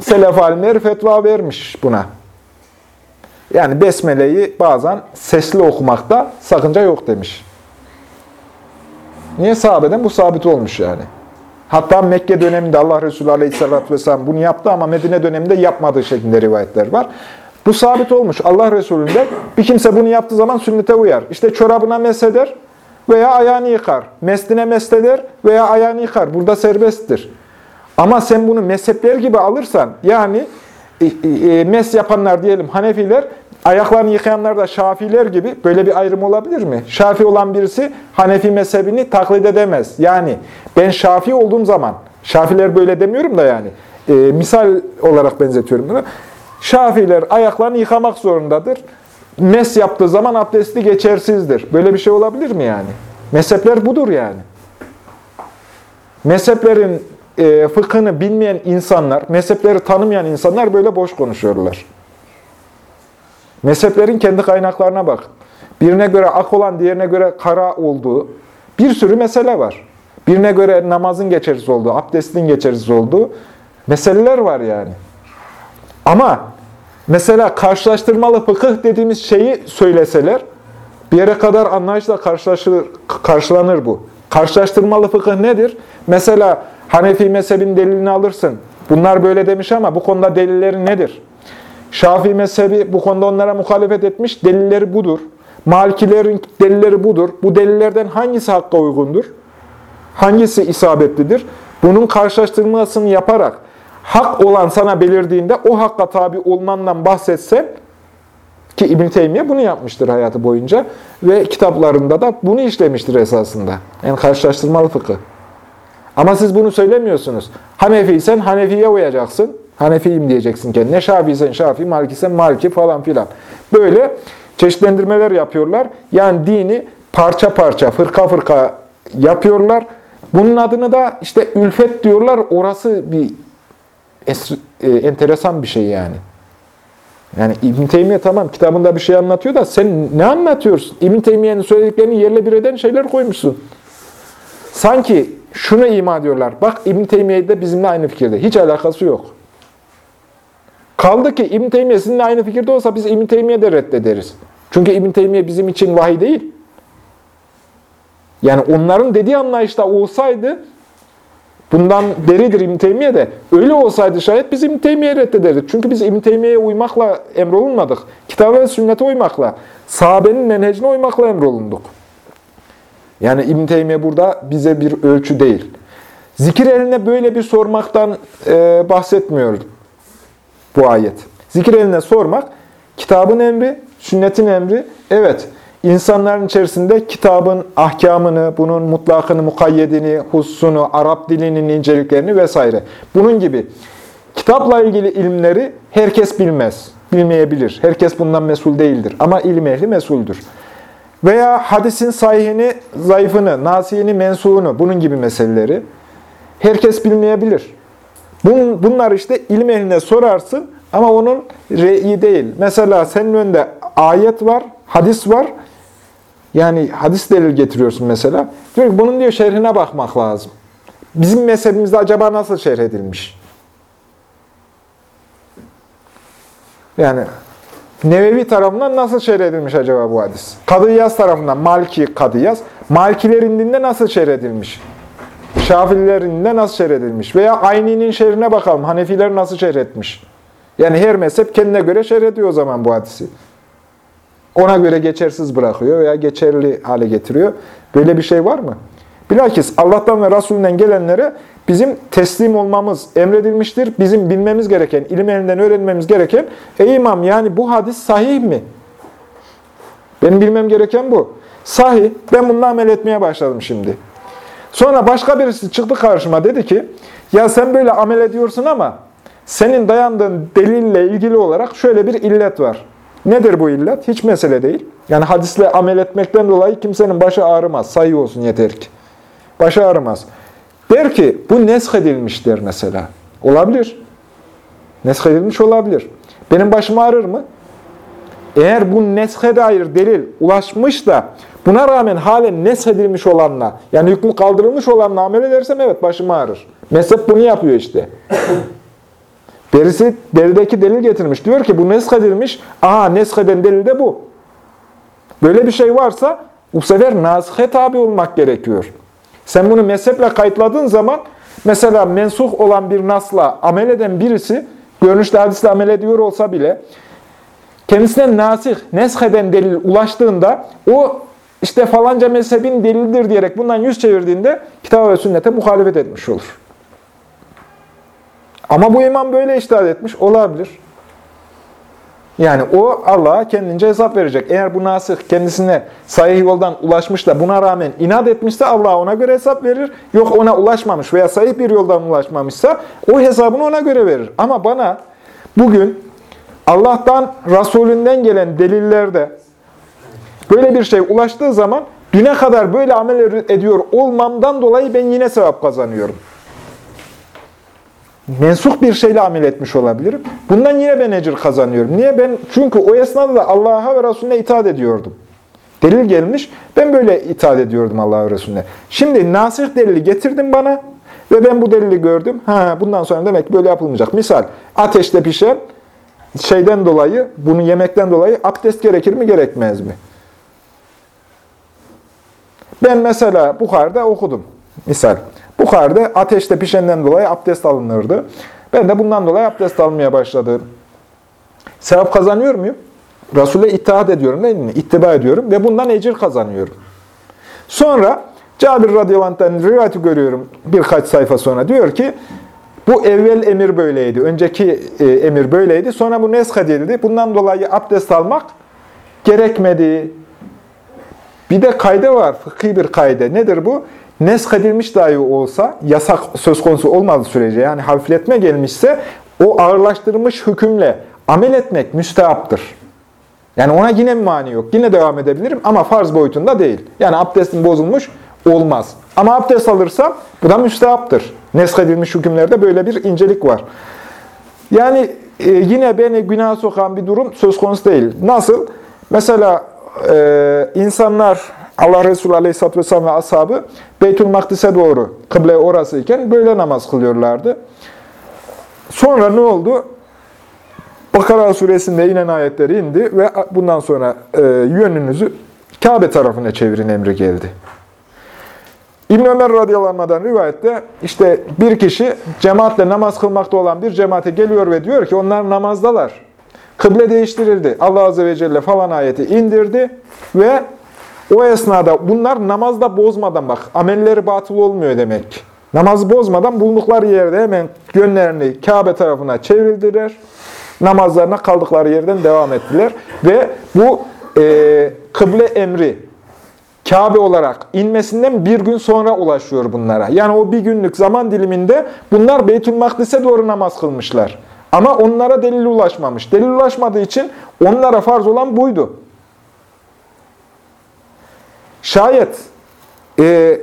selef alimleri fetva vermiş buna. Yani Besmele'yi bazen sesli okumakta sakınca yok demiş. Niye sahabeden? Bu sabit olmuş yani. Hatta Mekke döneminde Allah Resulü Aleyhisselatü Vesselam bunu yaptı ama Medine döneminde yapmadığı şeklinde rivayetler var. Bu sabit olmuş. Allah Resulü'nde bir kimse bunu yaptığı zaman sünnete uyar. İşte çorabına mesheder veya ayağını yıkar. Mesline mesleder veya ayağını yıkar. Burada serbesttir. Ama sen bunu mezhepler gibi alırsan, yani e, e, mes yapanlar diyelim Hanefiler, ayaklarını yıkayanlar da Şafiler gibi böyle bir ayrım olabilir mi? Şafi olan birisi Hanefi mezhebini taklit edemez. Yani ben Şafi olduğum zaman, Şafiler böyle demiyorum da yani, e, misal olarak benzetiyorum bunu. Şafiler ayaklarını yıkamak zorundadır. Mes yaptığı zaman abdesti geçersizdir. Böyle bir şey olabilir mi yani? Mezhepler budur yani. Mezheplerin e, fıkhını bilmeyen insanlar, mezhepleri tanımayan insanlar böyle boş konuşuyorlar. Mezheplerin kendi kaynaklarına bak. Birine göre ak olan, diğerine göre kara olduğu bir sürü mesele var. Birine göre namazın geçersiz olduğu, abdestin geçersiz olduğu meseleler var yani. Ama mesela karşılaştırmalı fıkıh dediğimiz şeyi söyleseler, bir yere kadar anlayışla karşılaşır, karşılanır bu. Karşılaştırmalı fıkıh nedir? Mesela Hanefi mezhebin delilini alırsın. Bunlar böyle demiş ama bu konuda delilleri nedir? Şafii mezhebi bu konuda onlara muhalefet etmiş. Delilleri budur. Malikilerin delilleri budur. Bu delillerden hangisi hakka uygundur? Hangisi isabetlidir? Bunun karşılaştırmasını yaparak hak olan sana belirdiğinde o hakka tabi olmandan bahsetsen ki İbn Teymiye bunu yapmıştır hayatı boyunca ve kitaplarında da bunu işlemiştir esasında. Yani karşılaştırmalı fıkıh. Ama siz bunu söylemiyorsunuz. Hanefiysen Hanefi'ye uyacaksın. Hanefiyim diyeceksin kendine. Şafiysen Şafii, Malikisen Maliki falan filan. Böyle çeşitlendirmeler yapıyorlar. Yani dini parça parça, fırka fırka yapıyorlar. Bunun adını da işte ülfet diyorlar. Orası bir e, enteresan bir şey yani. Yani İbn Teymiye tamam kitabında bir şey anlatıyor da sen ne anlatıyorsun? İbn Teymiye'nin söylediklerini yerle bir eden şeyler koymuşsun. Sanki şunu ima ediyorlar. Bak İbn Teymiye de bizimle aynı fikirde. Hiç alakası yok. Kaldı ki İbn Teymiye sizinle aynı fikirde olsa biz İbn Teymiye de reddederiz. Çünkü İbn Teymiye bizim için vahiy değil. Yani onların dediği anlayışta olsaydı bundan deridir İbn Teymiye de. Öyle olsaydı şayet biz İbn Teymiye'yi reddederdik. Çünkü biz İbn Teymiye'ye uymakla emrolunmadık. Kitap ve sünnete uymakla, sahabenin menhecine uymakla emrolunduk. Yani İbn Teymiye burada bize bir ölçü değil. Zikir eline böyle bir sormaktan e, bahsetmiyor bu ayet. Zikir eline sormak, kitabın emri, sünnetin emri. Evet, insanların içerisinde kitabın ahkamını, bunun mutlakını, mukayyedini, hususunu, Arap dilinin inceliklerini vesaire. Bunun gibi kitapla ilgili ilimleri herkes bilmez, bilmeyebilir. Herkes bundan mesul değildir ama ilim ehli mesuldür. Veya hadisin sahihini, zayıfını, nasihini, mensuğunu, bunun gibi meseleleri herkes bilmeyebilir. Bun, bunlar işte ilim ehline sorarsın ama onun re'i değil. Mesela senin önünde ayet var, hadis var. Yani hadis delil getiriyorsun mesela. Diyor ki bunun diyor şerhine bakmak lazım. Bizim mezhebimizde acaba nasıl şerh edilmiş? Yani Nevevi tarafından nasıl şerh edilmiş acaba bu hadis? Kadıyaz tarafından, Maliki Kadıyaz. Malikilerin dinde nasıl şerh edilmiş? Şafililerin de nasıl şerh edilmiş? Veya Ayni'nin şerhine bakalım. Hanefiler nasıl şerh etmiş? Yani her mezhep kendine göre şerh ediyor o zaman bu hadisi. Ona göre geçersiz bırakıyor veya geçerli hale getiriyor. Böyle bir şey var mı? Bilakis Allah'tan ve Resulünden gelenlere bizim teslim olmamız emredilmiştir. Bizim bilmemiz gereken, ilim elinden öğrenmemiz gereken, ey imam yani bu hadis sahih mi? Benim bilmem gereken bu. Sahih, ben bununla amel etmeye başladım şimdi. Sonra başka birisi çıktı karşıma dedi ki, ya sen böyle amel ediyorsun ama senin dayandığın delille ilgili olarak şöyle bir illet var. Nedir bu illet? Hiç mesele değil. Yani hadisle amel etmekten dolayı kimsenin başı ağrımaz. Sayı olsun yeter ki. Başı ağrımaz. Der ki bu nesk edilmiştir mesela. Olabilir. Nesk edilmiş olabilir. Benim başım ağrır mı? eğer bu neshe dair delil ulaşmış da buna rağmen halen neshedilmiş olanla, yani hükmü kaldırılmış olanla amel edersem evet başım ağrır. Mezhep bunu yapıyor işte. Berisi, berideki delil getirmiş. Diyor ki bu neshedilmiş. Aha nesheden delil de bu. Böyle bir şey varsa bu sefer nazhe tabi olmak gerekiyor. Sen bunu mezheple kayıtladığın zaman mesela mensuh olan bir nasla amel eden birisi görünüşte hadisle amel ediyor olsa bile kendisine nasih, nesheden delil ulaştığında o işte falanca mezhebin delildir diyerek bundan yüz çevirdiğinde kitap ve sünnete muhalefet etmiş olur. Ama bu imam böyle iştahat etmiş. Olabilir. Yani o Allah'a kendince hesap verecek. Eğer bu nasih kendisine sahih yoldan ulaşmış da buna rağmen inat etmişse Allah ona göre hesap verir. Yok ona ulaşmamış veya sahih bir yoldan ulaşmamışsa o hesabını ona göre verir. Ama bana bugün Allah'tan, Resulünden gelen delillerde böyle bir şey ulaştığı zaman düne kadar böyle amel ediyor olmamdan dolayı ben yine sevap kazanıyorum mensuh bir şeyle amel etmiş olabilirim. Bundan yine ben ecir kazanıyorum. Niye? Ben çünkü o esnada da Allah'a ve Resulüne itaat ediyordum. Delil gelmiş, ben böyle itaat ediyordum Allah'a ve Resulüne. Şimdi nasih delili getirdim bana ve ben bu delili gördüm. Ha, bundan sonra demek böyle yapılmayacak. Misal, ateşte pişen şeyden dolayı, bunu yemekten dolayı abdest gerekir mi, gerekmez mi? Ben mesela Bukhar'da okudum. Misal, Bukhari'de ateşte pişenden dolayı abdest alınırdı. Ben de bundan dolayı abdest almaya başladım. Sevap kazanıyor muyum? Resul'e itaat ediyorum değil mi? İttiba ediyorum ve bundan ecir kazanıyorum. Sonra Cabir radıyallahu rivayeti görüyorum birkaç sayfa sonra. Diyor ki bu evvel emir böyleydi. Önceki e, emir böyleydi. Sonra bu nesk edildi. Bundan dolayı abdest almak gerekmedi. Bir de kayda var. Fıkhi bir kayda. Nedir bu? nesk edilmiş dahi olsa, yasak söz konusu olmadığı sürece, yani hafifletme gelmişse, o ağırlaştırılmış hükümle amel etmek müstehaptır. Yani ona yine mani yok. Yine devam edebilirim ama farz boyutunda değil. Yani abdestin bozulmuş olmaz. Ama abdest alırsam bu da müstehaptır. Nesk edilmiş hükümlerde böyle bir incelik var. Yani e, yine beni günah sokan bir durum söz konusu değil. Nasıl? Mesela e, insanlar Allah Resulü Aleyhisselatü Vesselam ve ashabı Beytül Makdis'e doğru kıble orası iken böyle namaz kılıyorlardı. Sonra ne oldu? Bakara suresinde inen ayetleri indi ve bundan sonra e, yönünüzü Kabe tarafına çevirin emri geldi. İbn Ömer radıyallahu rivayette işte bir kişi cemaatle namaz kılmakta olan bir cemaate geliyor ve diyor ki onlar namazdalar. Kıble değiştirildi. Allah azze ve celle falan ayeti indirdi ve o esnada bunlar namazda bozmadan bak amelleri batıl olmuyor demek. Namazı bozmadan bulundukları yerde hemen yönlerini Kabe tarafına çevirdiler. Namazlarına kaldıkları yerden devam ettiler. Ve bu e, kıble emri Kabe olarak inmesinden bir gün sonra ulaşıyor bunlara. Yani o bir günlük zaman diliminde bunlar Beytül Makdis'e doğru namaz kılmışlar. Ama onlara delil ulaşmamış. Delil ulaşmadığı için onlara farz olan buydu. Şayet e,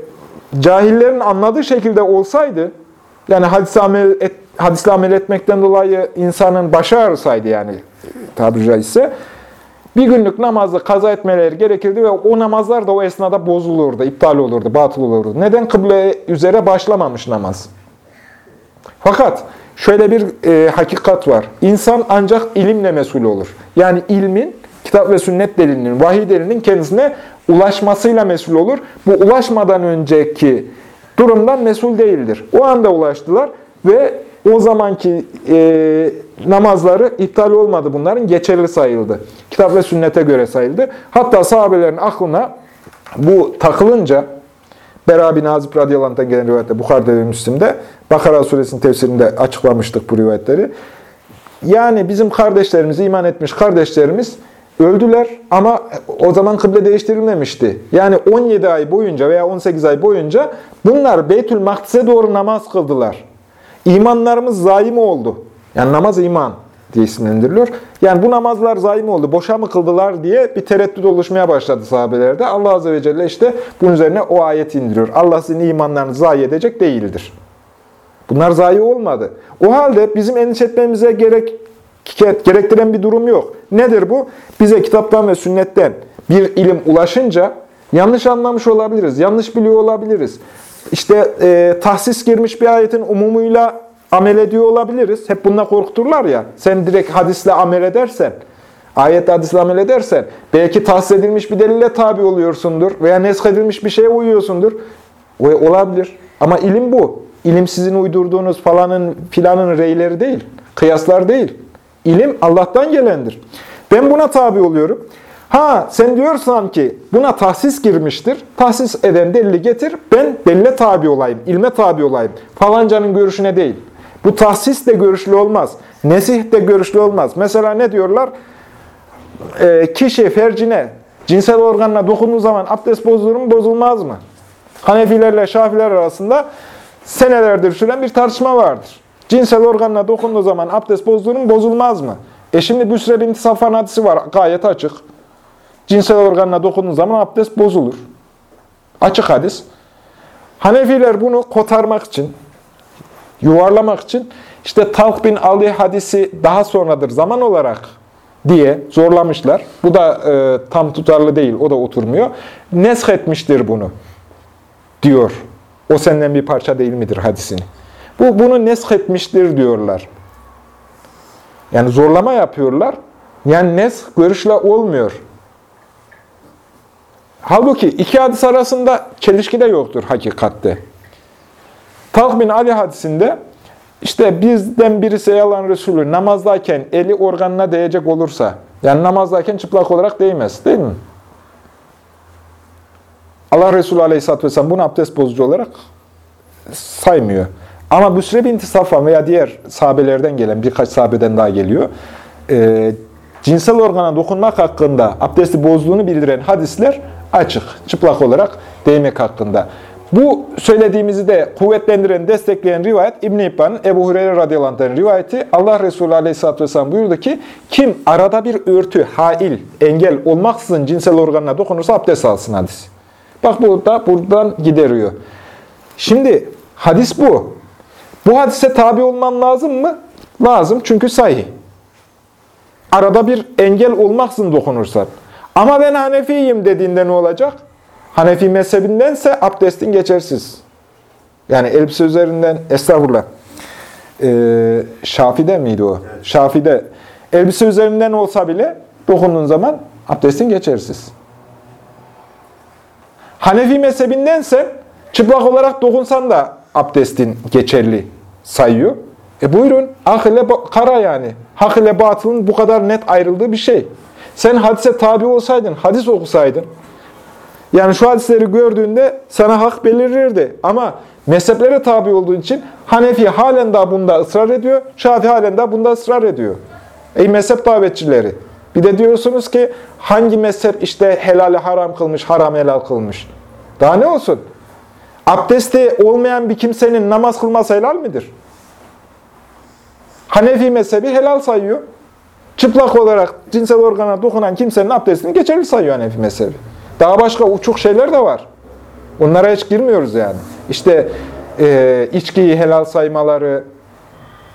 cahillerin anladığı şekilde olsaydı, yani hadisle amel, et, hadisle amel etmekten dolayı insanın başı ağrısaydı yani tabiri caizse, bir günlük namazı kaza etmeleri gerekirdi ve o namazlar da o esnada bozulurdu, iptal olurdu, batıl olurdu. Neden kıble üzere başlamamış namaz? Fakat şöyle bir e, hakikat var. İnsan ancak ilimle mesul olur. Yani ilmin, kitap ve sünnet delilinin, vahiy delilinin kendisine ulaşmasıyla mesul olur. Bu ulaşmadan önceki durumdan mesul değildir. O anda ulaştılar ve o zamanki e, namazları iptal olmadı bunların, geçerli sayıldı. Kitap ve sünnete göre sayıldı. Hatta sahabelerin aklına bu takılınca, Bera bin Azib gelen rivayette, Bukhar'da ve Müslim'de, Bakara suresinin tefsirinde açıklamıştık bu rivayetleri. Yani bizim kardeşlerimiz, iman etmiş kardeşlerimiz, Öldüler ama o zaman kıble değiştirilmemişti. Yani 17 ay boyunca veya 18 ay boyunca bunlar Beytül Makdis'e doğru namaz kıldılar. İmanlarımız zayi mi oldu? Yani namaz iman diye isimlendiriliyor. Yani bu namazlar zayi mi oldu, boşa mı kıldılar diye bir tereddüt oluşmaya başladı sahabelerde. Allah Azze ve Celle işte bunun üzerine o ayet indiriyor. Allah sizin imanlarınızı zayi edecek değildir. Bunlar zayi olmadı. O halde bizim endişe etmemize gerek gerektiren bir durum yok. Nedir bu? Bize kitaptan ve sünnetten bir ilim ulaşınca yanlış anlamış olabiliriz, yanlış biliyor olabiliriz. İşte e, tahsis girmiş bir ayetin umumuyla amel ediyor olabiliriz. Hep bununla korkuturlar ya. Sen direkt hadisle amel edersen, ayet hadisle amel edersen, belki tahsis edilmiş bir delille tabi oluyorsundur veya nesk edilmiş bir şeye uyuyorsundur. O olabilir. Ama ilim bu. İlim sizin uydurduğunuz falanın filanın reyleri değil. Kıyaslar değil. İlim Allah'tan gelendir. Ben buna tabi oluyorum. Ha sen diyorsan ki buna tahsis girmiştir. Tahsis eden delili getir. Ben delile tabi olayım. ilme tabi olayım. Falancanın görüşüne değil. Bu tahsis de görüşlü olmaz. Nesih de görüşlü olmaz. Mesela ne diyorlar? E, kişi fercine, cinsel organına dokunduğu zaman abdest bozulur mu, bozulmaz mı? Hanefilerle Şafiler arasında senelerdir süren bir tartışma vardır. Cinsel organına dokunduğu zaman abdest bozulur mu, bozulmaz mı? E şimdi Büsrel İntisafan hadisi var, gayet açık. Cinsel organına dokunduğu zaman abdest bozulur. Açık hadis. Hanefiler bunu kotarmak için, yuvarlamak için işte Talk bin Ali hadisi daha sonradır zaman olarak diye zorlamışlar. Bu da e, tam tutarlı değil, o da oturmuyor. Nesk etmiştir bunu diyor. O senden bir parça değil midir hadisini? Bu bunu nesk etmiştir diyorlar. Yani zorlama yapıyorlar. Yani nesk görüşle olmuyor. Halbuki iki hadis arasında çelişki de yoktur hakikatte. Talh bin Ali hadisinde işte bizden birisi yalan Resulü namazdayken eli organına değecek olursa, yani namazdayken çıplak olarak değmez değil mi? Allah Resulü Aleyhisselatü Vesselam bunu abdest bozucu olarak saymıyor. Ama Büsre binti Safvan veya diğer sahabelerden gelen birkaç sahabeden daha geliyor. E, cinsel organa dokunmak hakkında abdesti bozduğunu bildiren hadisler açık, çıplak olarak değmek hakkında. Bu söylediğimizi de kuvvetlendiren, destekleyen rivayet İbn-i İbban'ın Ebu Hureyre radıyallahu rivayeti. Allah Resulü aleyhisselatü vesselam buyurdu ki, kim arada bir örtü, hail, engel olmaksızın cinsel organına dokunursa abdest alsın hadis. Bak bu da buradan gideriyor. Şimdi hadis bu. Bu hadise tabi olman lazım mı? Lazım çünkü sahih. Arada bir engel olmaksızın dokunursan. Ama ben Hanefiyim dediğinde ne olacak? Hanefi mezhebindense abdestin geçersiz. Yani elbise üzerinden, estağfurullah, ee, Şafi'de miydi o? Evet. Şafi'de. Elbise üzerinden olsa bile dokunduğun zaman abdestin geçersiz. Hanefi mezhebindense çıplak olarak dokunsan da abdestin geçerli sayıyor. E buyurun, hak ile kara yani. Hak ile batılın bu kadar net ayrıldığı bir şey. Sen hadise tabi olsaydın, hadis okusaydın, yani şu hadisleri gördüğünde sana hak belirirdi. Ama mezheplere tabi olduğu için Hanefi halen daha bunda ısrar ediyor, Şafi halen daha bunda ısrar ediyor. Ey mezhep davetçileri! Bir de diyorsunuz ki hangi mezhep işte helali haram kılmış, haram helal kılmış. Daha ne olsun? Abdesti olmayan bir kimsenin namaz kılması helal midir? Hanefi mezhebi helal sayıyor. Çıplak olarak cinsel organa dokunan kimsenin abdestini geçerli sayıyor Hanefi mezhebi. Daha başka uçuk şeyler de var. Onlara hiç girmiyoruz yani. İşte e, içkiyi helal saymaları,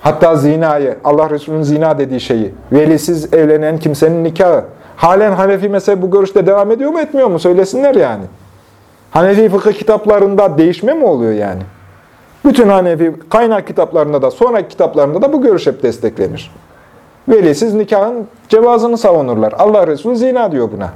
hatta zinayı, Allah Resulü'nün zina dediği şeyi, velisiz evlenen kimsenin nikahı. Halen Hanefi mezhebi bu görüşte devam ediyor mu etmiyor mu? Söylesinler yani. Hanefi fıkıh kitaplarında değişme mi oluyor yani? Bütün Hanefi kaynak kitaplarında da, sonraki kitaplarında da bu görüş hep desteklenir. Velisiz nikahın cevazını savunurlar. Allah Resulü zina diyor buna.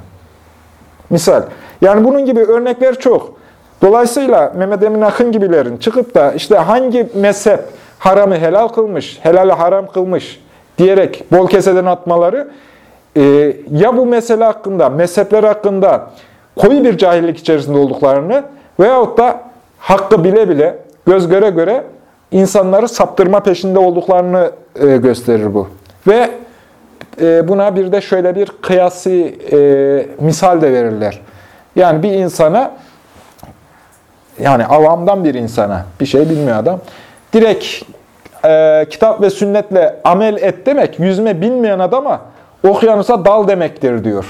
Misal. Yani bunun gibi örnekler çok. Dolayısıyla Mehmet Emin Akın gibilerin çıkıp da işte hangi mezhep haramı helal kılmış, helali haram kılmış diyerek bol keseden atmaları e, ya bu mesele hakkında, mezhepler hakkında koyu bir cahillik içerisinde olduklarını veyahut da hakkı bile bile, göz göre göre insanları saptırma peşinde olduklarını e, gösterir bu. Ve buna bir de şöyle bir kıyasi e, misal de verirler. Yani bir insana, yani avamdan bir insana, bir şey bilmiyor adam, direkt e, kitap ve sünnetle amel et demek, yüzme bilmeyen adama okyanusa dal demektir diyor.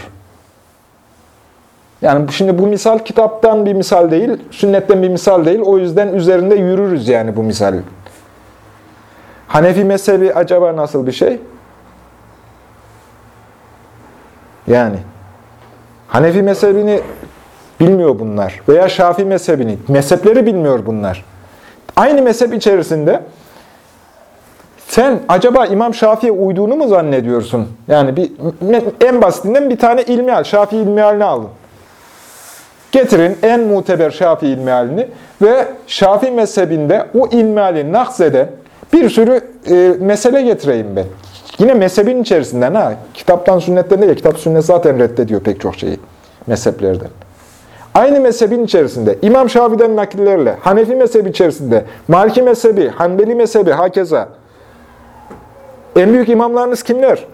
Yani şimdi bu misal kitaptan bir misal değil, sünnetten bir misal değil. O yüzden üzerinde yürürüz yani bu misal. Hanefi mezhebi acaba nasıl bir şey? Yani Hanefi mezhebini bilmiyor bunlar. Veya Şafii mezhebini, mezhepleri bilmiyor bunlar. Aynı mezhep içerisinde sen acaba İmam Şafii'ye uyduğunu mu zannediyorsun? Yani bir, en basitinden bir tane ilmihal, Şafii ilmihalini alın. Getirin en muteber Şafii ilmihalini ve Şafii mezhebinde o ilmihali nakzeden bir sürü e, mesele getireyim ben. Yine mezhebin içerisinden ha. Kitaptan sünnetten değil. Kitap sünnet zaten reddediyor pek çok şeyi mezheplerden. Aynı mezhebin içerisinde İmam Şafii'den nakillerle, Hanefi mezhebi içerisinde, Maliki mezhebi, Hanbeli mezhebi, hakeza. En büyük imamlarınız kimler?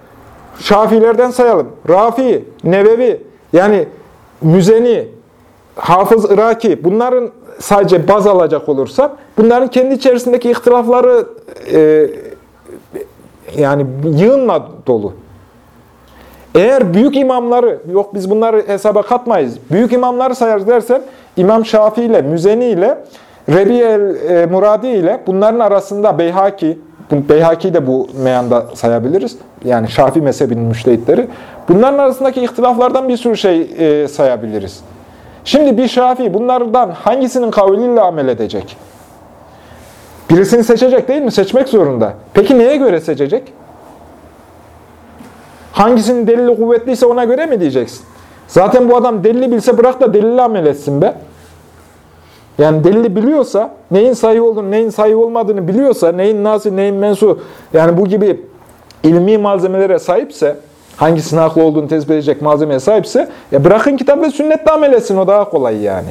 Şafiilerden sayalım. Rafi, Nevevi, yani Müzeni, Hafız Iraki, bunların sadece baz alacak olursam, bunların kendi içerisindeki ihtilafları e, yani yığınla dolu. Eğer büyük imamları, yok biz bunları hesaba katmayız, büyük imamları sayarız dersen, İmam Şafii ile, Müzeni ile, Rebi el-Muradi ile bunların arasında Beyhaki, Beyhaki de bu meyanda sayabiliriz. Yani Şafii mezhebinin müştehitleri. Bunların arasındaki ihtilaflardan bir sürü şey e, sayabiliriz. Şimdi bir Şafii bunlardan hangisinin kavliyle amel edecek? Birisini seçecek değil mi? Seçmek zorunda. Peki neye göre seçecek? Hangisinin delili kuvvetliyse ona göre mi diyeceksin? Zaten bu adam delili bilse bırak da delille amel etsin be. Yani delili biliyorsa, neyin sahih olduğunu, neyin sahih olmadığını biliyorsa, neyin nasi, neyin mensu, yani bu gibi ilmi malzemelere sahipse, hangisinin haklı olduğunu tespit edecek malzemeye sahipse, ya bırakın kitap ve sünnetle amel etsin, o daha kolay yani.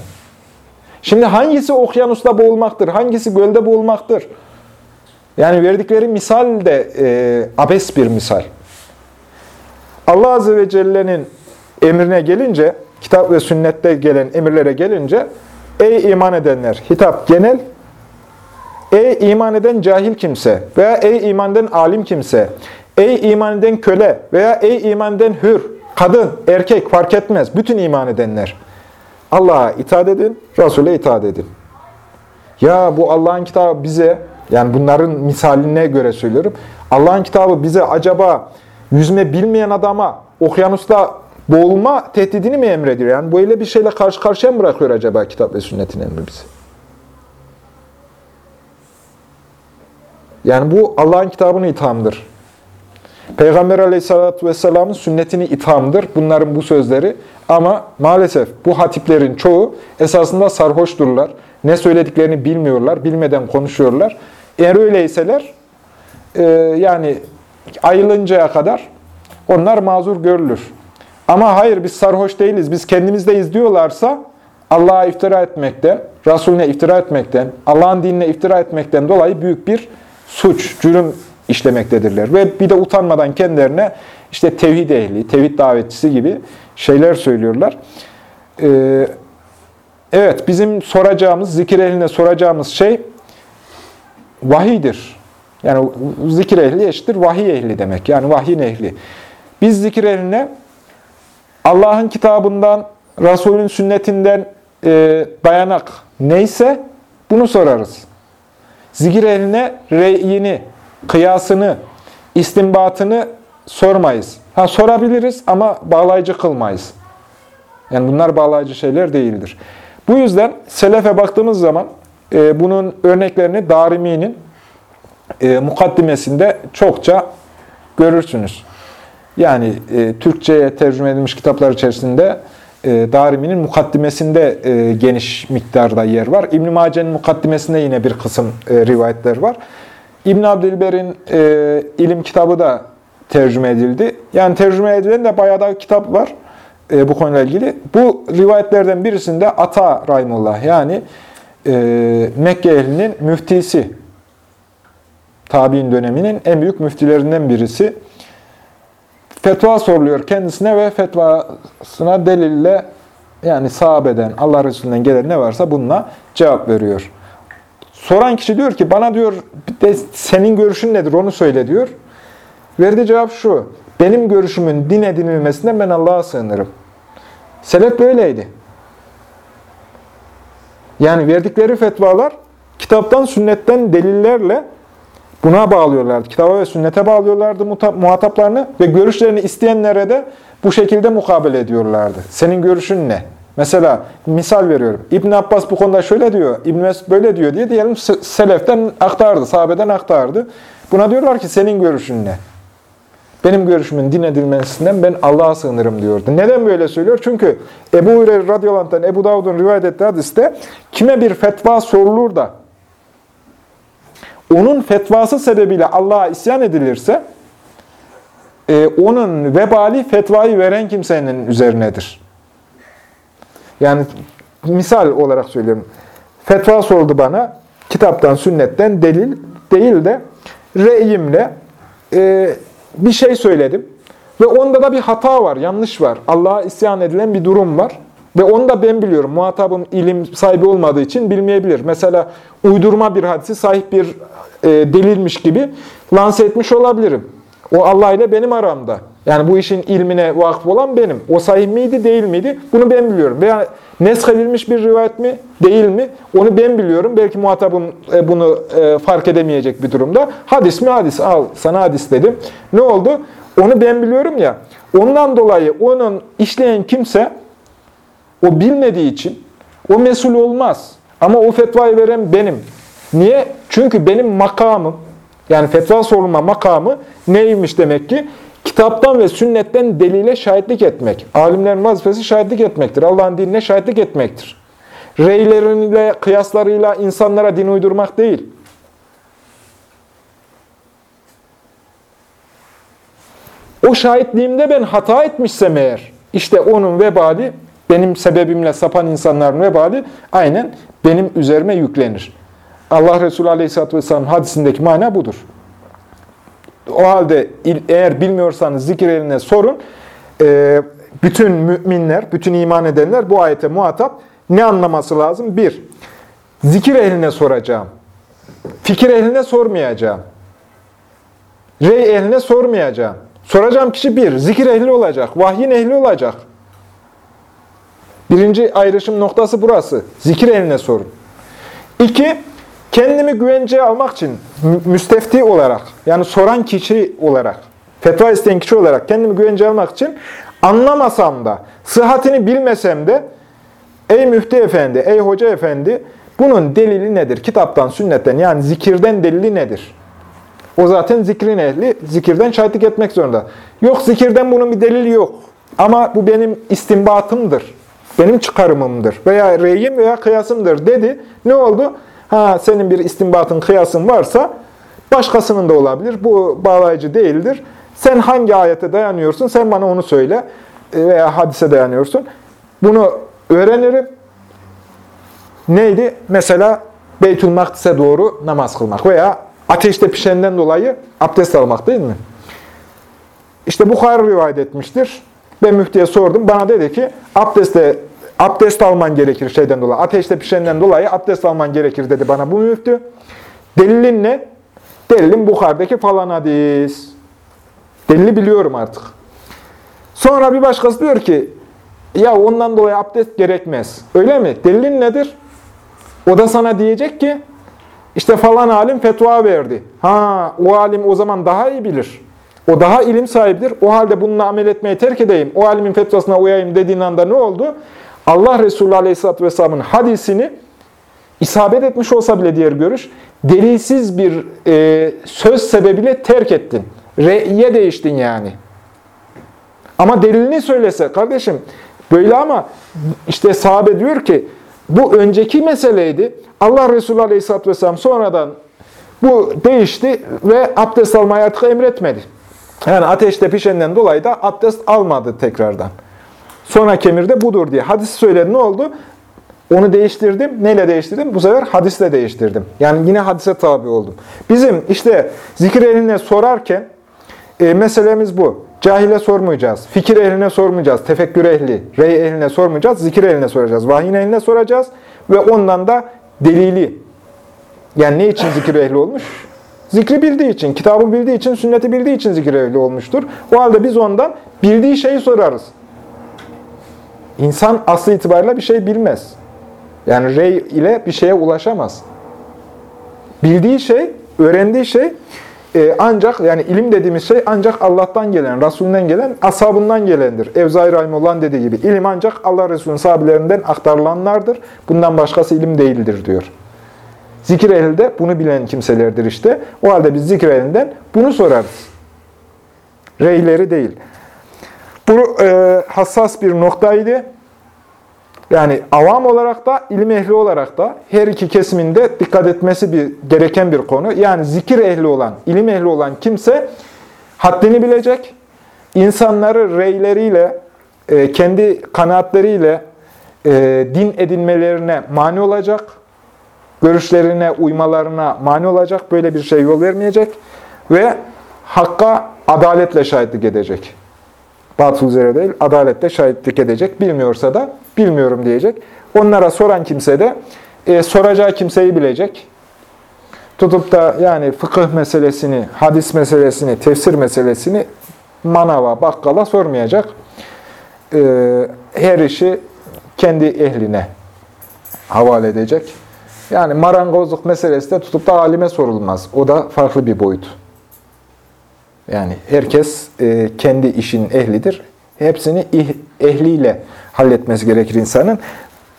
Şimdi hangisi okyanusta boğulmaktır, hangisi gölde boğulmaktır? Yani verdikleri misal de e, abes bir misal. Allah Azze ve Celle'nin emrine gelince, kitap ve sünnette gelen emirlere gelince, ey iman edenler, hitap genel, ey iman eden cahil kimse veya ey iman eden alim kimse, ey iman eden köle veya ey iman eden hür, kadın, erkek fark etmez, bütün iman edenler. Allah'a itaat edin, Resul'e itaat edin. Ya bu Allah'ın kitabı bize, yani bunların misaline göre söylüyorum, Allah'ın kitabı bize acaba yüzme bilmeyen adama okyanusta boğulma tehdidini mi emrediyor? Yani böyle bir şeyle karşı karşıya mı bırakıyor acaba kitap ve sünnetin emri bizi? Yani bu Allah'ın kitabını ithamdır. Peygamber aleyhissalatü vesselamın sünnetini ithamdır. Bunların bu sözleri. Ama maalesef bu hatiplerin çoğu esasında sarhoşturlar. Ne söylediklerini bilmiyorlar. Bilmeden konuşuyorlar. Eğer öyleyseler e, yani ayılıncaya kadar onlar mazur görülür. Ama hayır biz sarhoş değiliz, biz kendimizdeyiz diyorlarsa Allah'a iftira etmekten, Resulüne iftira etmekten, Allah'ın dinine iftira etmekten dolayı büyük bir suç, cürüm işlemektedirler. Ve bir de utanmadan kendilerine işte tevhid ehli, tevhid davetçisi gibi şeyler söylüyorlar. Ee, evet, bizim soracağımız, zikir ehline soracağımız şey vahiydir. Yani zikir ehli eşittir vahiy ehli demek. Yani vahyin ehli. Biz zikir ehline Allah'ın kitabından, Resulün sünnetinden e, dayanak neyse bunu sorarız. Zikir ehline reyini, kıyasını, istinbatını sormayız. Ha sorabiliriz ama bağlayıcı kılmayız. Yani bunlar bağlayıcı şeyler değildir. Bu yüzden selefe baktığımız zaman e, bunun örneklerini Darimi'nin e, mukaddimesinde çokça görürsünüz. Yani e, Türkçe'ye tercüme edilmiş kitaplar içerisinde e, Darimi'nin mukaddimesinde e, geniş miktarda yer var. İbn-i Mace'nin mukaddimesinde yine bir kısım e, rivayetler var. İbn Abdülber'in e, ilim kitabı da tercüme edildi. Yani tercüme edilen de bayağı da kitap var e, bu konuyla ilgili. Bu rivayetlerden birisinde Ata Rahimullah yani e, Mekke ehlinin müftisi tabi'in döneminin en büyük müftilerinden birisi. Fetva soruluyor kendisine ve fetvasına delille yani sahabeden, Allah Resulü'nden gelen ne varsa bununla cevap veriyor. Soran kişi diyor ki bana diyor de senin görüşün nedir onu söyle diyor. Verdiği cevap şu. Benim görüşümün din edinilmesinden ben Allah'a sığınırım. Selef böyleydi. Yani verdikleri fetvalar kitaptan, sünnetten delillerle Buna bağlıyorlardı. Kitaba ve sünnete bağlıyorlardı muhataplarını ve görüşlerini isteyenlere de bu şekilde mukabele ediyorlardı. Senin görüşün ne? Mesela misal veriyorum. İbn Abbas bu konuda şöyle diyor, İbn Mesud böyle diyor diye diyelim seleften aktardı, sahabeden aktardı. Buna diyorlar ki senin görüşün ne? Benim görüşümün din edilmesinden ben Allah'a sığınırım diyordu. Neden böyle söylüyor? Çünkü Ebu Hureyre radıyallahu Ebu Davud'un rivayet ettiği hadiste kime bir fetva sorulur da onun fetvası sebebiyle Allah'a isyan edilirse e, onun vebali fetvayı veren kimsenin üzerinedir. Yani misal olarak söylüyorum. Fetva sordu bana kitaptan, sünnetten delil değil de reyimle e, bir şey söyledim. Ve onda da bir hata var, yanlış var. Allah'a isyan edilen bir durum var. Ve onu da ben biliyorum. Muhatabım ilim sahibi olmadığı için bilmeyebilir. Mesela uydurma bir hadisi sahip bir e, delilmiş gibi lanse etmiş olabilirim. O Allah ile benim aramda. Yani bu işin ilmine vakıf olan benim. O sahih miydi, değil miydi? Bunu ben biliyorum. Veya nesk edilmiş bir rivayet mi, değil mi? Onu ben biliyorum. Belki muhatabım e, bunu e, fark edemeyecek bir durumda. Hadis mi hadis? Al sana hadis dedim. Ne oldu? Onu ben biliyorum ya. Ondan dolayı onun işleyen kimse o bilmediği için o mesul olmaz. Ama o fetvayı veren benim. Niye? Çünkü benim makamım, yani fetva sorulma makamı neymiş demek ki? Kitaptan ve sünnetten delile şahitlik etmek. Alimlerin vazifesi şahitlik etmektir. Allah'ın dinine şahitlik etmektir. Reyleriyle, kıyaslarıyla insanlara din uydurmak değil. O şahitliğimde ben hata etmişsem eğer, işte onun vebali, benim sebebimle sapan insanların vebali aynen benim üzerime yüklenir. Allah Resulü Aleyhisselatü Vesselam'ın hadisindeki mana budur. O halde eğer bilmiyorsanız zikir eline sorun. Ee, bütün müminler, bütün iman edenler bu ayete muhatap ne anlaması lazım? Bir, zikir ehline soracağım. Fikir ehline sormayacağım. Rey ehline sormayacağım. Soracağım kişi bir, zikir ehli olacak, vahyin ehli olacak. Birinci ayrışım noktası burası. Zikir ehline sorun. İki, Kendimi güvenceye almak için müstefti olarak, yani soran kişi olarak, fetva isteyen kişi olarak kendimi güvenceye almak için anlamasam da, sıhhatini bilmesem de, ey müftü efendi, ey hoca efendi, bunun delili nedir? Kitaptan, sünnetten yani zikirden delili nedir? O zaten zikrin ehli, zikirden şahitlik etmek zorunda. Yok zikirden bunun bir delili yok. Ama bu benim istimbatımdır, benim çıkarımımdır veya reyim veya kıyasımdır dedi. Ne oldu? Ha senin bir istinbatın, kıyasın varsa başkasının da olabilir. Bu bağlayıcı değildir. Sen hangi ayete dayanıyorsun? Sen bana onu söyle. Veya hadise dayanıyorsun. Bunu öğrenirim. Neydi? Mesela Beytül Makdis'e doğru namaz kılmak veya ateşte pişenden dolayı abdest almak değil mi? İşte Bukhari rivayet etmiştir. Ben müftiye sordum. Bana dedi ki abdeste Abdest alman gerekir şeyden dolayı. Ateşte pişenden dolayı abdest alman gerekir dedi bana bu müftü. Delilin ne? Delilin Bukhari'deki falan hadis. Delili biliyorum artık. Sonra bir başkası diyor ki, ya ondan dolayı abdest gerekmez. Öyle mi? Delilin nedir? O da sana diyecek ki, işte falan alim fetva verdi. Ha, o alim o zaman daha iyi bilir. O daha ilim sahibidir. O halde bununla amel etmeyi terk edeyim. O alimin fetvasına uyayım dediğin anda ne oldu? Allah Resulü Aleyhisselatü Vesselam'ın hadisini isabet etmiş olsa bile diğer görüş, delilsiz bir e, söz sebebiyle terk ettin. Re'ye değiştin yani. Ama delilini söylese, kardeşim böyle ama işte sahabe diyor ki, bu önceki meseleydi. Allah Resulü Aleyhisselatü Vesselam sonradan bu değişti ve abdest almayı artık emretmedi. Yani ateşte pişenden dolayı da abdest almadı tekrardan. Sonra kemirde budur diye. Hadis söyledi ne oldu? Onu değiştirdim. Neyle değiştirdim? Bu sefer hadisle değiştirdim. Yani yine hadise tabi oldum. Bizim işte zikir ehline sorarken e, meselemiz bu. Cahile sormayacağız. Fikir ehline sormayacağız. Tefekkür ehli, rey ehline sormayacağız. Zikir ehline soracağız. Vahyin ehline soracağız. Ve ondan da delili. Yani ne için zikir ehli olmuş? Zikri bildiği için, kitabı bildiği için, sünneti bildiği için zikir ehli olmuştur. O halde biz ondan bildiği şeyi sorarız. İnsan aslı itibariyle bir şey bilmez. Yani rey ile bir şeye ulaşamaz. Bildiği şey öğrendiği şey e, ancak yani ilim dediğimiz şey ancak Allah'tan gelen, Resulünden gelen, ashabından gelendir. Evzai Rahimullah dediği gibi ilim ancak Allah Resulü'nün sahabilerinden aktarılanlardır. Bundan başkası ilim değildir diyor. Zikir ehli bunu bilen kimselerdir işte. O halde biz zikir ehlinden bunu sorarız. Reyleri değil. Bu e, hassas bir noktaydı. Yani avam olarak da, ilim ehli olarak da her iki kesiminde dikkat etmesi bir gereken bir konu. Yani zikir ehli olan, ilim ehli olan kimse haddini bilecek, insanları reyleriyle, e, kendi kanaatleriyle e, din edinmelerine mani olacak, görüşlerine uymalarına mani olacak, böyle bir şey yol vermeyecek ve hakka adaletle şahitlik edecek. Batıl üzere değil, adaletle şahitlik edecek. Bilmiyorsa da bilmiyorum diyecek. Onlara soran kimse de e, soracağı kimseyi bilecek. Tutup da yani fıkıh meselesini, hadis meselesini, tefsir meselesini manava, bakkala sormayacak. E, her işi kendi ehline havale edecek. Yani marangozluk meselesi de tutup da alime sorulmaz. O da farklı bir boyut. Yani herkes e, kendi işin ehlidir. Hepsini ehliyle halletmesi gerekir insanın.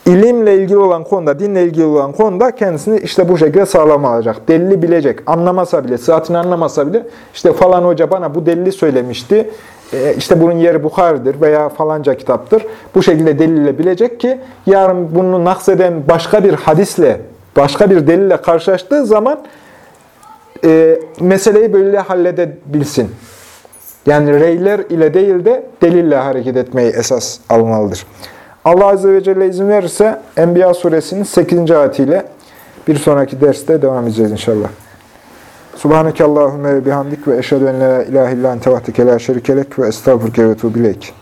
İlimle ilgili olan konuda, dinle ilgili olan konuda kendisini işte bu şekilde sağlam alacak. Delili bilecek. Anlamasa bile, sıhhatini anlamasa bile işte falan hoca bana bu delili söylemişti. E, işte bunun yeri Bukhari'dir veya falanca kitaptır. Bu şekilde delille bilecek ki yarın bunu nakseden başka bir hadisle, başka bir delille karşılaştığı zaman e, meseleyi böyle halledebilsin. Yani reyler ile değil de delille hareket etmeyi esas almalıdır. Allah Azze ve Celle izin verirse Enbiya suresinin 8. ayetiyle bir sonraki derste devam edeceğiz inşallah. Subhaneke Allahümme ve bihamdik ve eşhedü en la ilahe illan tevahdike la şerikelek ve estağfurke ve tuğbileyk.